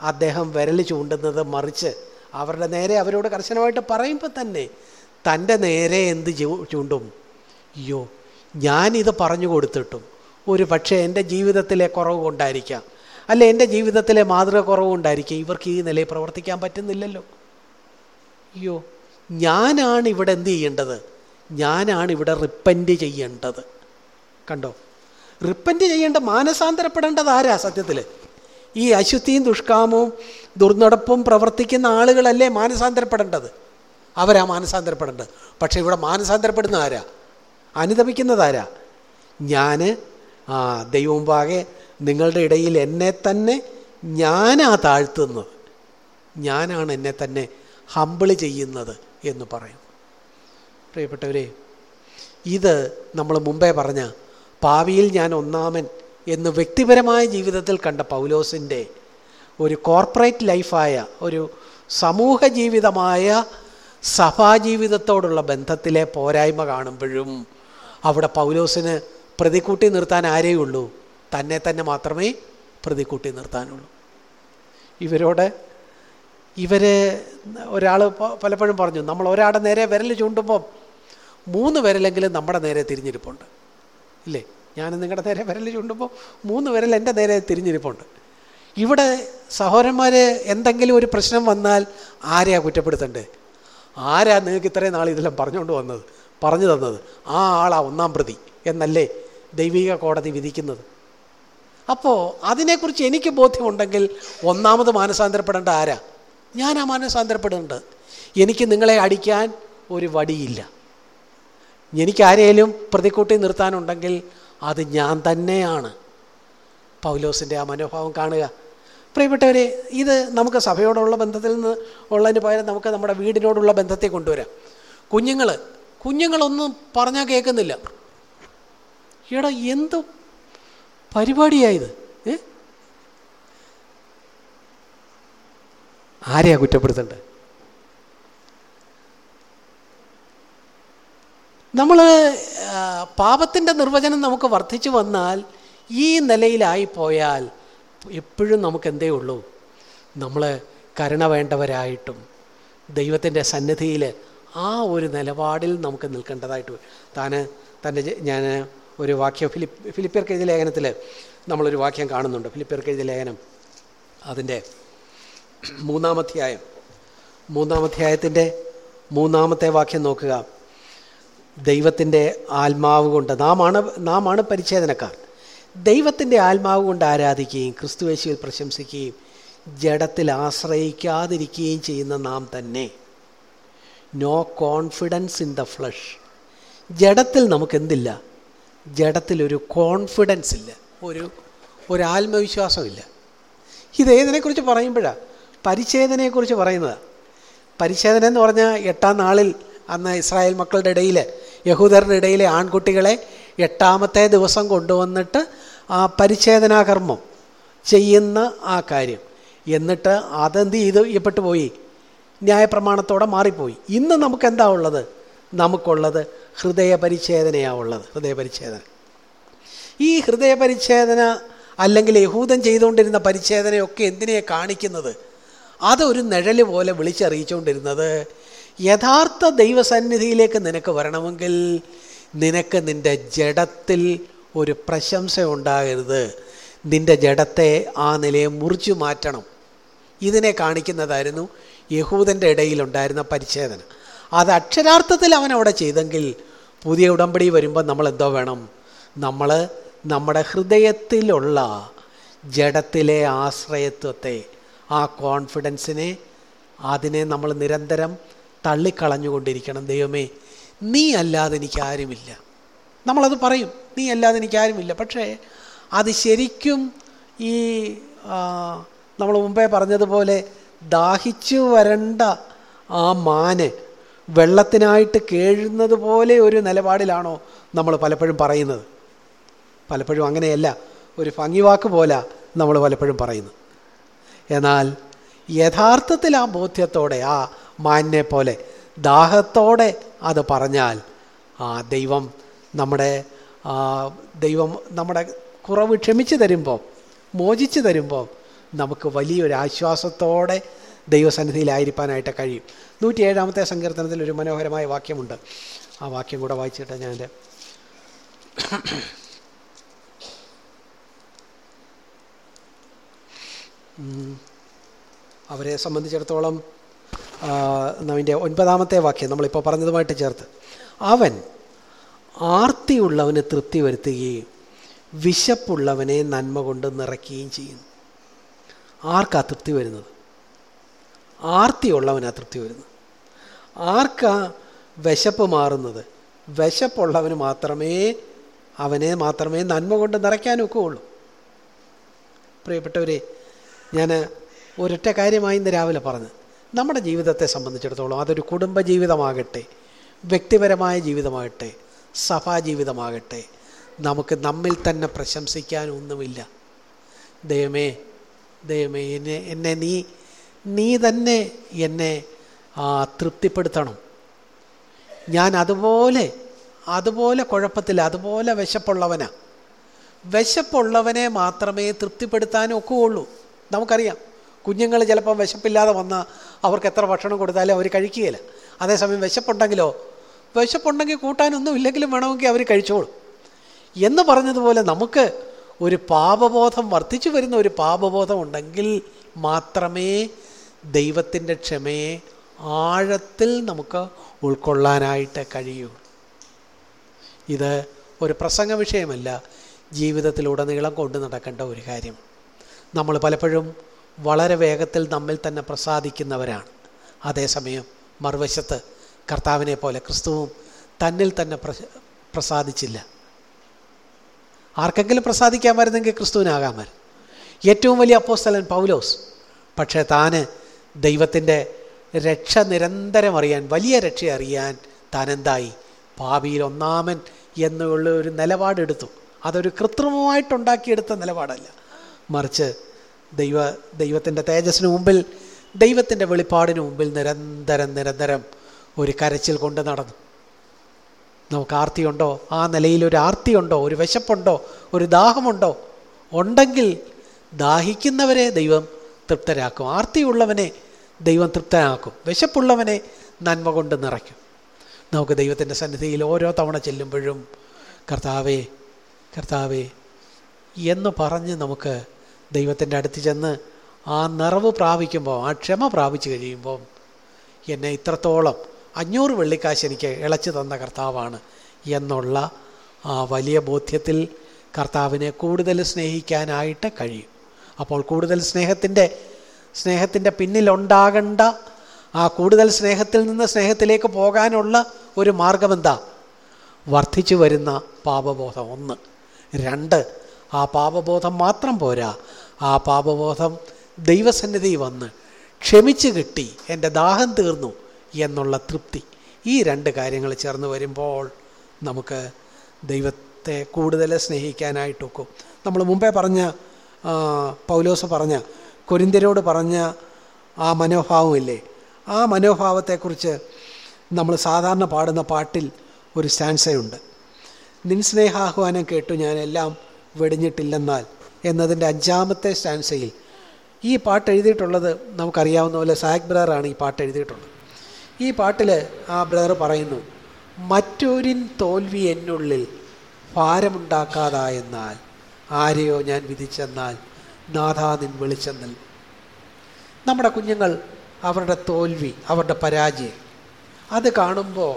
Speaker 1: അദ്ദേഹം വിരൽ ചൂണ്ടുന്നത് മറിച്ച് അവരുടെ നേരെ അവരോട് കർശനമായിട്ട് പറയുമ്പോൾ തന്നെ തന്റെ നേരെ എന്ത് ചൂണ്ടും? അയ്യോ ഞാനിത് പറഞ്ഞു കൊടുത്തിട്ടും ഒരു പക്ഷേ എന്റെ ജീവിതത്തിലെ കുറവ് കൊണ്ടായിരിക്കാം. അല്ല എന്റെ ജീവിതത്തിലെ മാതൃക കുറവ് കൊണ്ടായിരിക്കാം. ഇവർക്ക് ഈ നിലയിൽ പ്രവർത്തിക്കാൻ പറ്റുന്നില്ലല്ലോ. അയ്യോ ഞാനാണ് ഇവിടെ എന്ത് ചെയ്യേണ്ടത്? ഞാനാണ് ഇവിടെ റിപ്പന്റ് ചെയ്യേണ്ടത്. കണ്ടോ? റിപ്പന്റ് ചെയ്യേണ്ട മാനസാന്തരപ്പെടേണ്ടത് ആരാ സത്യത്തിൽ ഈ അശുദ്ധിയും ദുഷ്കാമവും ദുർനടപ്പും പ്രവർത്തിക്കുന്ന ആളുകളല്ലേ മാനസാന്തരപ്പെടേണ്ടത്? അവരാ മാനസാന്തരപ്പെടേണ്ടത്. പക്ഷേ ഇവിടെ മാനസാന്തരപ്പെടുന്ന ആരാ? അനുദമിക്കുന്നതാരാ ഞാൻ ആ ദൈവമുമ്പാകെ നിങ്ങളുടെ ഇടയിൽ എന്നെ തന്നെ ഞാനാ താഴ്ത്തുന്നത്. ഞാനാണ് എന്നെ തന്നെ ഹമ്പിൾ ചെയ്യുന്നത് എന്ന് പറയും. പ്രിയപ്പെട്ടവരെ ഇത് നമ്മൾ മുമ്പേ പറഞ്ഞ ഭാവിയിൽ ഞാൻ ഒന്നാമൻ എന്ന് വ്യക്തിപരമായ ജീവിതത്തിൽ കണ്ട പൗലോസിന്റെ ഒരു കോർപ്പറേറ്റ് ലൈഫായ ഒരു സമൂഹ ജീവിതമായ സഭാജീവിതത്തോടുള്ള ബന്ധത്തിലെ പോരായ്മ കാണുമ്പോഴും അവിടെ പൗലോസിന് പ്രതിക്കൂട്ടി നിർത്താൻ ആരേ ഉള്ളൂ? തന്നെ തന്നെ മാത്രമേ പ്രതിക്കൂട്ടി നിർത്താനുള്ളൂ. ഇവരോട് ഇവർ ഒരാൾ പലപ്പോഴും പറഞ്ഞു നമ്മൾ ഒരാളുടെ നേരെ വിരൽ ചൂണ്ടുമ്പം മൂന്ന് വിരലെങ്കിലും നമ്മുടെ നേരെ തിരിഞ്ഞിരിപ്പുണ്ട്. ഇല്ലേ? ഞാൻ നിങ്ങളുടെ നേരെ വിരൽ ചൂണ്ടുമ്പോൾ മൂന്ന് വിരൽ എന്റെ നേരെ തിരിഞ്ഞിരിപ്പുണ്ട്. ഇവിടെ സഹോദരന്മാർ എന്തെങ്കിലും ഒരു പ്രശ്നം വന്നാൽ ആരെയാ കുറ്റപ്പെടുത്തണ്ടേ ആരാ നിങ്ങൾക്ക് ഇത്രയും നാൾ ഇതെല്ലാം പറഞ്ഞുകൊണ്ട് വന്നത്? പറഞ്ഞു തന്നത്? ആ ആളാ ഒന്നാം പ്രതി എന്നല്ലേ ദൈവിക കോടതി വിധിക്കുന്നത്? അപ്പോൾ അതിനെക്കുറിച്ച് എനിക്ക് ബോധ്യമുണ്ടെങ്കിൽ ഒന്നാമത് മാനസാന്തരപ്പെടേണ്ട ആരാ? ഞാൻ ആ മാനസാന്തരപ്പെടേണ്ടത്. എനിക്ക് നിങ്ങളെ അടിക്കാൻ ഒരു വടിയില്ല. എനിക്ക് ആരെയും പ്രതിക്കൂട്ടി നിർത്താനുണ്ടെങ്കിൽ അത് ഞാൻ തന്നെയാണ്. പൗലോസിന്റെ ആ മനോഭാവം കാണുക. പ്രിയപ്പെട്ടവരെ ഇത് നമുക്ക് സഭയോടുള്ള ബന്ധത്തിൽ നിന്ന് ഉള്ളതിന് പകരം നമുക്ക് നമ്മുടെ വീടിനോടുള്ള ബന്ധത്തെ കൊണ്ടുവരാം. കുഞ്ഞുങ്ങൾ കുഞ്ഞുങ്ങളൊന്നും പറഞ്ഞാൽ കേൾക്കുന്നില്ല. എടാ എന്ത് പരിപാടിയായത് ഏ? ആരെയാ കുറ്റപ്പെടുത്തേണ്ടത്? നമ്മൾ പാപത്തിന്റെ നിർവചനം നമുക്ക് വർദ്ധിച്ചു വന്നാൽ ഈ നിലയിലായിപ്പോയാൽ എപ്പോഴും നമുക്ക് എന്തേ ഉള്ളൂ? നമ്മൾ കരുണ വേണ്ടവരായിട്ടും ദൈവത്തിന്റെ സന്നിധിയിൽ ആ ഒരു നിലപാടിൽ നമുക്ക് നിൽക്കേണ്ടതായിട്ട്. താൻ തന്റെ ഞാൻ ഒരു വാക്യം ഫിലിപ്പ് ഫിലിപ്പിയർ കെഴുതി ലേഖനത്തിൽ നമ്മളൊരു വാക്യം കാണുന്നുണ്ട്. ഫിലിപ്പിയർക്ക് കെഴുതി ലേഖനം. അതിന്റെ മൂന്നാമധ്യായം. മൂന്നാമധ്യായത്തിന്റെ മൂന്നാമത്തെ വാക്യം നോക്കുക. ദൈവത്തിന്റെ ആത്മാവ് കൊണ്ട് നാമാണ് നാമാണ് പരിച്ഛേദനക്കാർ. ദൈവത്തിന്റെ ആത്മാവ് കൊണ്ട് ആരാധിക്കുകയും ക്രിസ്തുവേശുവിൽ പ്രശംസിക്കുകയും ജഡത്തിൽ ആശ്രയിക്കാതിരിക്കുകയും ചെയ്യുന്ന നാം തന്നെ. No confidence in the flesh ജഡത്തിൽ നമുക്കെന്തില്ല? ജഡത്തിലൊരു കോൺഫിഡൻസ് ഇല്ല. ഒരു ഒരു ആത്മവിശ്വാസമില്ല ഇതേതിനെക്കുറിച്ച് പറയുമ്പോഴാണ് പരിച്ഛേദനയെക്കുറിച്ച് പറയുന്നതാണ് പരിച്ഛേദന എന്ന് പറഞ്ഞാൽ എട്ടാം നാളിൽ അന്ന് ഇസ്രായേൽ മക്കളുടെ ഇടയിൽ യഹൂദരുടെ ഇടയിലെ ആൺകുട്ടികളെ എട്ടാമത്തെ ദിവസം കൊണ്ടുവന്നിട്ട് ആ പരിച്ഛേദനാകർമ്മം ചെയ്യുന്ന ആ കാര്യം. എന്നിട്ട് അതെന്ത് ചെയ്ത്? ചെയ്യപ്പെട്ടു പോയി. ന്യായപ്രമാണത്തോടെ മാറിപ്പോയി. ഇന്ന് നമുക്ക് എന്താ ഉള്ളത്? നമുക്കുള്ളത് ഹൃദയപരിച്ഛേദനയാണ് ഉള്ളത്. ഹൃദയപരിച്ഛേദന. ഈ ഹൃദയപരിച്ഛേദന അല്ലെങ്കിൽ യഹൂദൻ ചെയ്തുകൊണ്ടിരുന്ന പരിച്ഛേദനയൊക്കെ എന്തിനെയാണ് കാണിക്കുന്നത്? അതൊരു നിഴൽ പോലെ വിളിച്ചറിയിച്ചുകൊണ്ടിരുന്നത് യഥാർത്ഥ ദൈവസന്നിധിയിലേക്ക് നിനക്ക് വരണമെങ്കിൽ നിനക്ക് നിന്റെ ജഡത്തിൽ ഒരു പ്രശംസ ഉണ്ടാകരുത്. നിന്റെ ജഡത്തെ ആ നിലയെ മുറിച്ചു മാറ്റണം. ഇതിനെ കാണിക്കുന്നതായിരുന്നു യഹൂദന്റെ ഇടയിലുണ്ടായിരുന്ന പരിച്ഛേദന. അത് അക്ഷരാർത്ഥത്തിൽ അവൻ അവിടെ ചെയ്തെങ്കിൽ പുതിയ ഉടമ്പടി വരുമ്പോൾ നമ്മൾ എന്തോ വേണം? നമ്മൾ നമ്മുടെ ഹൃദയത്തിലുള്ള ജഡത്തിലെ ആശ്രയത്വത്തെ ആ കോൺഫിഡൻസിനെ അതിനെ നമ്മൾ നിരന്തരം തള്ളിക്കളഞ്ഞുകൊണ്ടിരിക്കണം. ദൈവമേ നീ അല്ലാതെ എനിക്ക് ആരുമില്ല നമ്മളത് പറയും നീ അല്ലാതെ എനിക്ക് ആരുമില്ല പക്ഷേ അത് ശരിക്കും ഈ നമ്മൾ മുമ്പേ പറഞ്ഞതുപോലെ ദാഹിച്ചു വരണ്ട ആ മാന് വെള്ളത്തിനായിട്ട് കേഴുന്നത് പോലെ ഒരു നിലപാടിലാണോ നമ്മൾ പലപ്പോഴും പറയുന്നത്? പലപ്പോഴും അങ്ങനെയല്ല ഒരു ഭംഗിവാക്ക് പോലെ നമ്മൾ പലപ്പോഴും പറയുന്നത്. എന്നാൽ യഥാർത്ഥത്തിൽ ആ ബോധ്യത്തോടെ ആ മാനിനെ പോലെ ദാഹത്തോടെ അത് പറഞ്ഞാൽ ആ ദൈവം നമ്മുടെ ദൈവം നമ്മുടെ കുറവ് ക്ഷമിച്ചു തരുമ്പോൾ മോചിച്ചു തരുമ്പോൾ നമുക്ക് വലിയൊരു ആശ്വാസത്തോടെ ദൈവസന്നിധിയിലായിരിക്കാനായിട്ട് കഴിയും. നൂറ്റി ഏഴാമത്തെ സങ്കീർത്തനത്തിൽ ഒരു മനോഹരമായ വാക്യമുണ്ട്. ആ വാക്യം കൂടെ വായിച്ചിട്ട് ഞാൻ അവരെ സംബന്ധിച്ചിടത്തോളം അതിന്റെ ഒൻപതാമത്തെ വാക്യം നമ്മളിപ്പോൾ പറഞ്ഞതുമായിട്ട് ചേർത്ത്. അവൻ ആർത്തിയുള്ളവന് തൃപ്തി വരുത്തുകയും വിശപ്പുള്ളവനെ നന്മ കൊണ്ട് നിറയ്ക്കുകയും ചെയ്യുന്നു. ആർക്കാ തൃപ്തി വരുന്നത്? ആർത്തിയുള്ളവനാ തൃപ്തി വരുന്നത്. ആർക്കാ വിശപ്പ് മാറുന്നത്? വിശപ്പുള്ളവന് മാത്രമേ അവനെ മാത്രമേ നന്മ കൊണ്ട് നിറയ്ക്കാനൊക്കെ ഉള്ളൂ പ്രിയപ്പെട്ടവരെ ഞാൻ ഒരൊറ്റ കാര്യമായി ഇന്ന് രാവിലെ പറഞ്ഞു നമ്മുടെ ജീവിതത്തെ സംബന്ധിച്ചിടത്തോളം അതൊരു കുടുംബ ജീവിതമാകട്ടെ വ്യക്തിപരമായ ജീവിതമാകട്ടെ സഭാ ജീവിതമാകട്ടെ നമുക്ക് നമ്മിൽ തന്നെ പ്രശംസിക്കാനൊന്നുമില്ല ദൈവമേ ദൈവമേ എന്നെ എന്നെ നീ നീ തന്നെ എന്നെ തൃപ്തിപ്പെടുത്തണം. ഞാൻ അതുപോലെ അതുപോലെ കുഴപ്പത്തില്ല അതുപോലെ വിശപ്പുള്ളവനാ. വിശപ്പുള്ളവനെ മാത്രമേ തൃപ്തിപ്പെടുത്താൻ ഒക്കുകയുള്ളൂ നമുക്കറിയാം കുഞ്ഞുങ്ങൾ ചിലപ്പം വിശപ്പില്ലാതെ വന്നാൽ അവർക്ക് എത്ര ഭക്ഷണം കൊടുത്താലും അവർ കഴിക്കുകയില്ല. അതേസമയം വിശപ്പുണ്ടെങ്കിലോ? വിശപ്പുണ്ടെങ്കിൽ കൂട്ടാനൊന്നും ഇല്ലെങ്കിലും വേണമെങ്കിൽ അവർ കഴിച്ചോളും. എന്ന് പറഞ്ഞതുപോലെ നമുക്ക് ഒരു പാപബോധം വർദ്ധിച്ചു വരുന്ന ഒരു പാപബോധം ഉണ്ടെങ്കിൽ മാത്രമേ ദൈവത്തിന്റെ ക്ഷമയെ ആഴത്തിൽ നമുക്ക് ഉൾക്കൊള്ളാനായിട്ട് കഴിയൂ. ഇത് ഒരു പ്രസംഗ വിഷയമല്ല. ജീവിതത്തിലുടനീളം കൊണ്ടു നടക്കേണ്ട ഒരു കാര്യം. നമ്മൾ പലപ്പോഴും വളരെ വേഗത്തിൽ നമ്മിൽ തന്നെ പ്രസാദിക്കുന്നവരാണ്. അതേസമയം മറുവശത്ത് കർത്താവിനെ പോലെ ക്രിസ്തുവും തന്നിൽ തന്നെ പ്രസാദിച്ചില്ല. ആർക്കെങ്കിലും ക്രിസ്തുവിനാകാൻ വരും ഏറ്റവും വലിയ അപ്പോസ്തലൻ പൗലോസ്. പക്ഷേ താന് ദൈവത്തിന്റെ രക്ഷ നിരന്തരം അറിയാൻ വലിയ രക്ഷ അറിയാൻ താൻ എന്തായി ഭാവിയിൽ ഒന്നാമൻ എന്നുള്ള ഒരു നിലപാടെടുത്തു. അതൊരു കൃത്രിമമായിട്ടുണ്ടാക്കിയെടുത്ത നിലപാടല്ല. മറിച്ച് ദൈവ ദൈവത്തിന്റെ തേജസ്സിന് മുമ്പിൽ ദൈവത്തിന്റെ വെളിപ്പാടിന് മുമ്പിൽ നിരന്തരം നിരന്തരം ഒരു കരച്ചിൽ കൊണ്ട് നടന്നു. നമുക്ക് ആർത്തിയുണ്ടോ? ആ നിലയിൽ ഒരു ആർത്തിയുണ്ടോ? ഒരു വിശപ്പുണ്ടോ? ഒരു ദാഹമുണ്ടോ? ഉണ്ടെങ്കിൽ ദാഹിക്കുന്നവരെ ദൈവം തൃപ്തരാക്കും. ആർത്തിയുള്ളവനെ ദൈവം തൃപ്തനാക്കും. വിശപ്പുള്ളവനെ നന്മ കൊണ്ട് നിറയ്ക്കും. നമുക്ക് ദൈവത്തിന്റെ സന്നിധിയിൽ ഓരോ തവണ ചെല്ലുമ്പോഴും കർത്താവേ കർത്താവേ എന്ന് പറഞ്ഞ് നമുക്ക് ദൈവത്തിന്റെ അടുത്ത് ചെന്ന് ആ നിറവ് പ്രാപിക്കുമ്പോൾ ആ ക്ഷമ പ്രാപിച്ചു കഴിയുമ്പോൾ എന്നെ ഇത്രത്തോളം അഞ്ഞൂറ് വെള്ളിക്കാശ് എനിക്ക് ഇളച്ചു തന്ന കർത്താവാണ് എന്നുള്ള ആ വലിയ ബോധ്യത്തിൽ കർത്താവിനെ കൂടുതൽ സ്നേഹിക്കാനായിട്ട് കഴിയും. അപ്പോൾ കൂടുതൽ സ്നേഹത്തിന്റെ സ്നേഹത്തിന്റെ പിന്നിലുണ്ടാകേണ്ട ആ കൂടുതൽ സ്നേഹത്തിൽ നിന്ന് സ്നേഹത്തിലേക്ക് പോകാനുള്ള ഒരു മാർഗം എന്താ വർദ്ധിച്ചു വരുന്ന പാപബോധം ഒന്ന്. രണ്ട് ആ പാപബോധം മാത്രം പോരാ. ആ പാപബോധം ദൈവസന്നിധി വന്ന് ക്ഷമിച്ച് കിട്ടി എന്റെ ദാഹം തീർന്നു എന്നുള്ള തൃപ്തി. ഈ രണ്ട് കാര്യങ്ങൾ ചേർന്ന് വരുമ്പോൾ നമുക്ക് ദൈവത്തെ കൂടുതൽ സ്നേഹിക്കാനായിട്ടൊക്കും. നമ്മൾ മുമ്പേ പറഞ്ഞ പൗലോസ് പറഞ്ഞ കൊരിന്ത്യരോട് പറഞ്ഞ ആ മനോഭാവമില്ലേ? ആ മനോഭാവത്തെക്കുറിച്ച് നമ്മൾ സാധാരണ പാടുന്ന പാട്ടിൽ ഒരു സ്റ്റാൻസയുണ്ട്. നിൻ സ്നേഹാഹ്വാനം കേട്ടു ഞാനെല്ലാം വെടിഞ്ഞിട്ടില്ലെന്നാൽ എന്നതിന്റെ അഞ്ചാമത്തെ സ്റ്റാൻസയിൽ ഈ പാട്ട് എഴുതിയിട്ടുള്ളത് നമുക്കറിയാവുന്ന പോലെ സാഗ് ബ്രദറാണ് ഈ പാട്ട് എഴുതിയിട്ടുള്ളത്. ഈ പാട്ടിൽ ആ ബ്രദർ പറയുന്നു മറ്റൊരിൻ തോൽവി എന്നുള്ളിൽ ഭാരമുണ്ടാക്കാതായെന്നാൽ ആരെയോ ഞാൻ വിധിച്ചെന്നാൽ നാഥാ നിൻ വെളിച്ചെന്നൽ. നമ്മുടെ കുഞ്ഞുങ്ങൾ അവരുടെ തോൽവി അവരുടെ പരാജയം അത് കാണുമ്പോൾ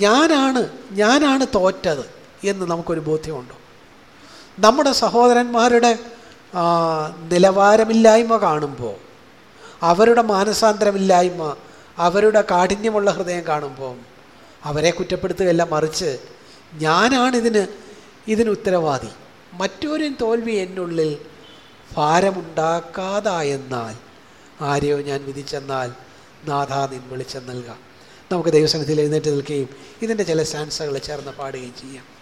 Speaker 1: ഞാനാണ് ഞാനാണ് തോറ്റത് എന്ന് നമുക്കൊരു ബോധ്യമുണ്ടോ? നമ്മുടെ സഹോദരന്മാരുടെ നിലവാരമില്ലായ്മ കാണുമ്പോൾ അവരുടെ മാനസാന്തരമില്ലായ്മ അവരുടെ കാഠിന്യമുള്ള ഹൃദയം കാണുമ്പോൾ അവരെ കുറ്റപ്പെടുത്തുകയല്ല മറിച്ച് ഞാനാണിതിന് ഇതിന് ഉത്തരവാദി മറ്റൊരു തോൽവി എന്നുള്ളിൽ ഭാരമുണ്ടാക്കാതായെന്നാൽ ആരെയോ ഞാൻ വിധിച്ചെന്നാൽ നാഥാ നിൻ വിളിച്ചെന്ന് നൽകാം. നമുക്ക് ദൈവസനത്തിൽ എഴുന്നേറ്റ് നിൽക്കുകയും ഇതിന്റെ ചില സ്റ്റാൻസുകൾ ചേർന്ന് പാടുകയും ചെയ്യാം.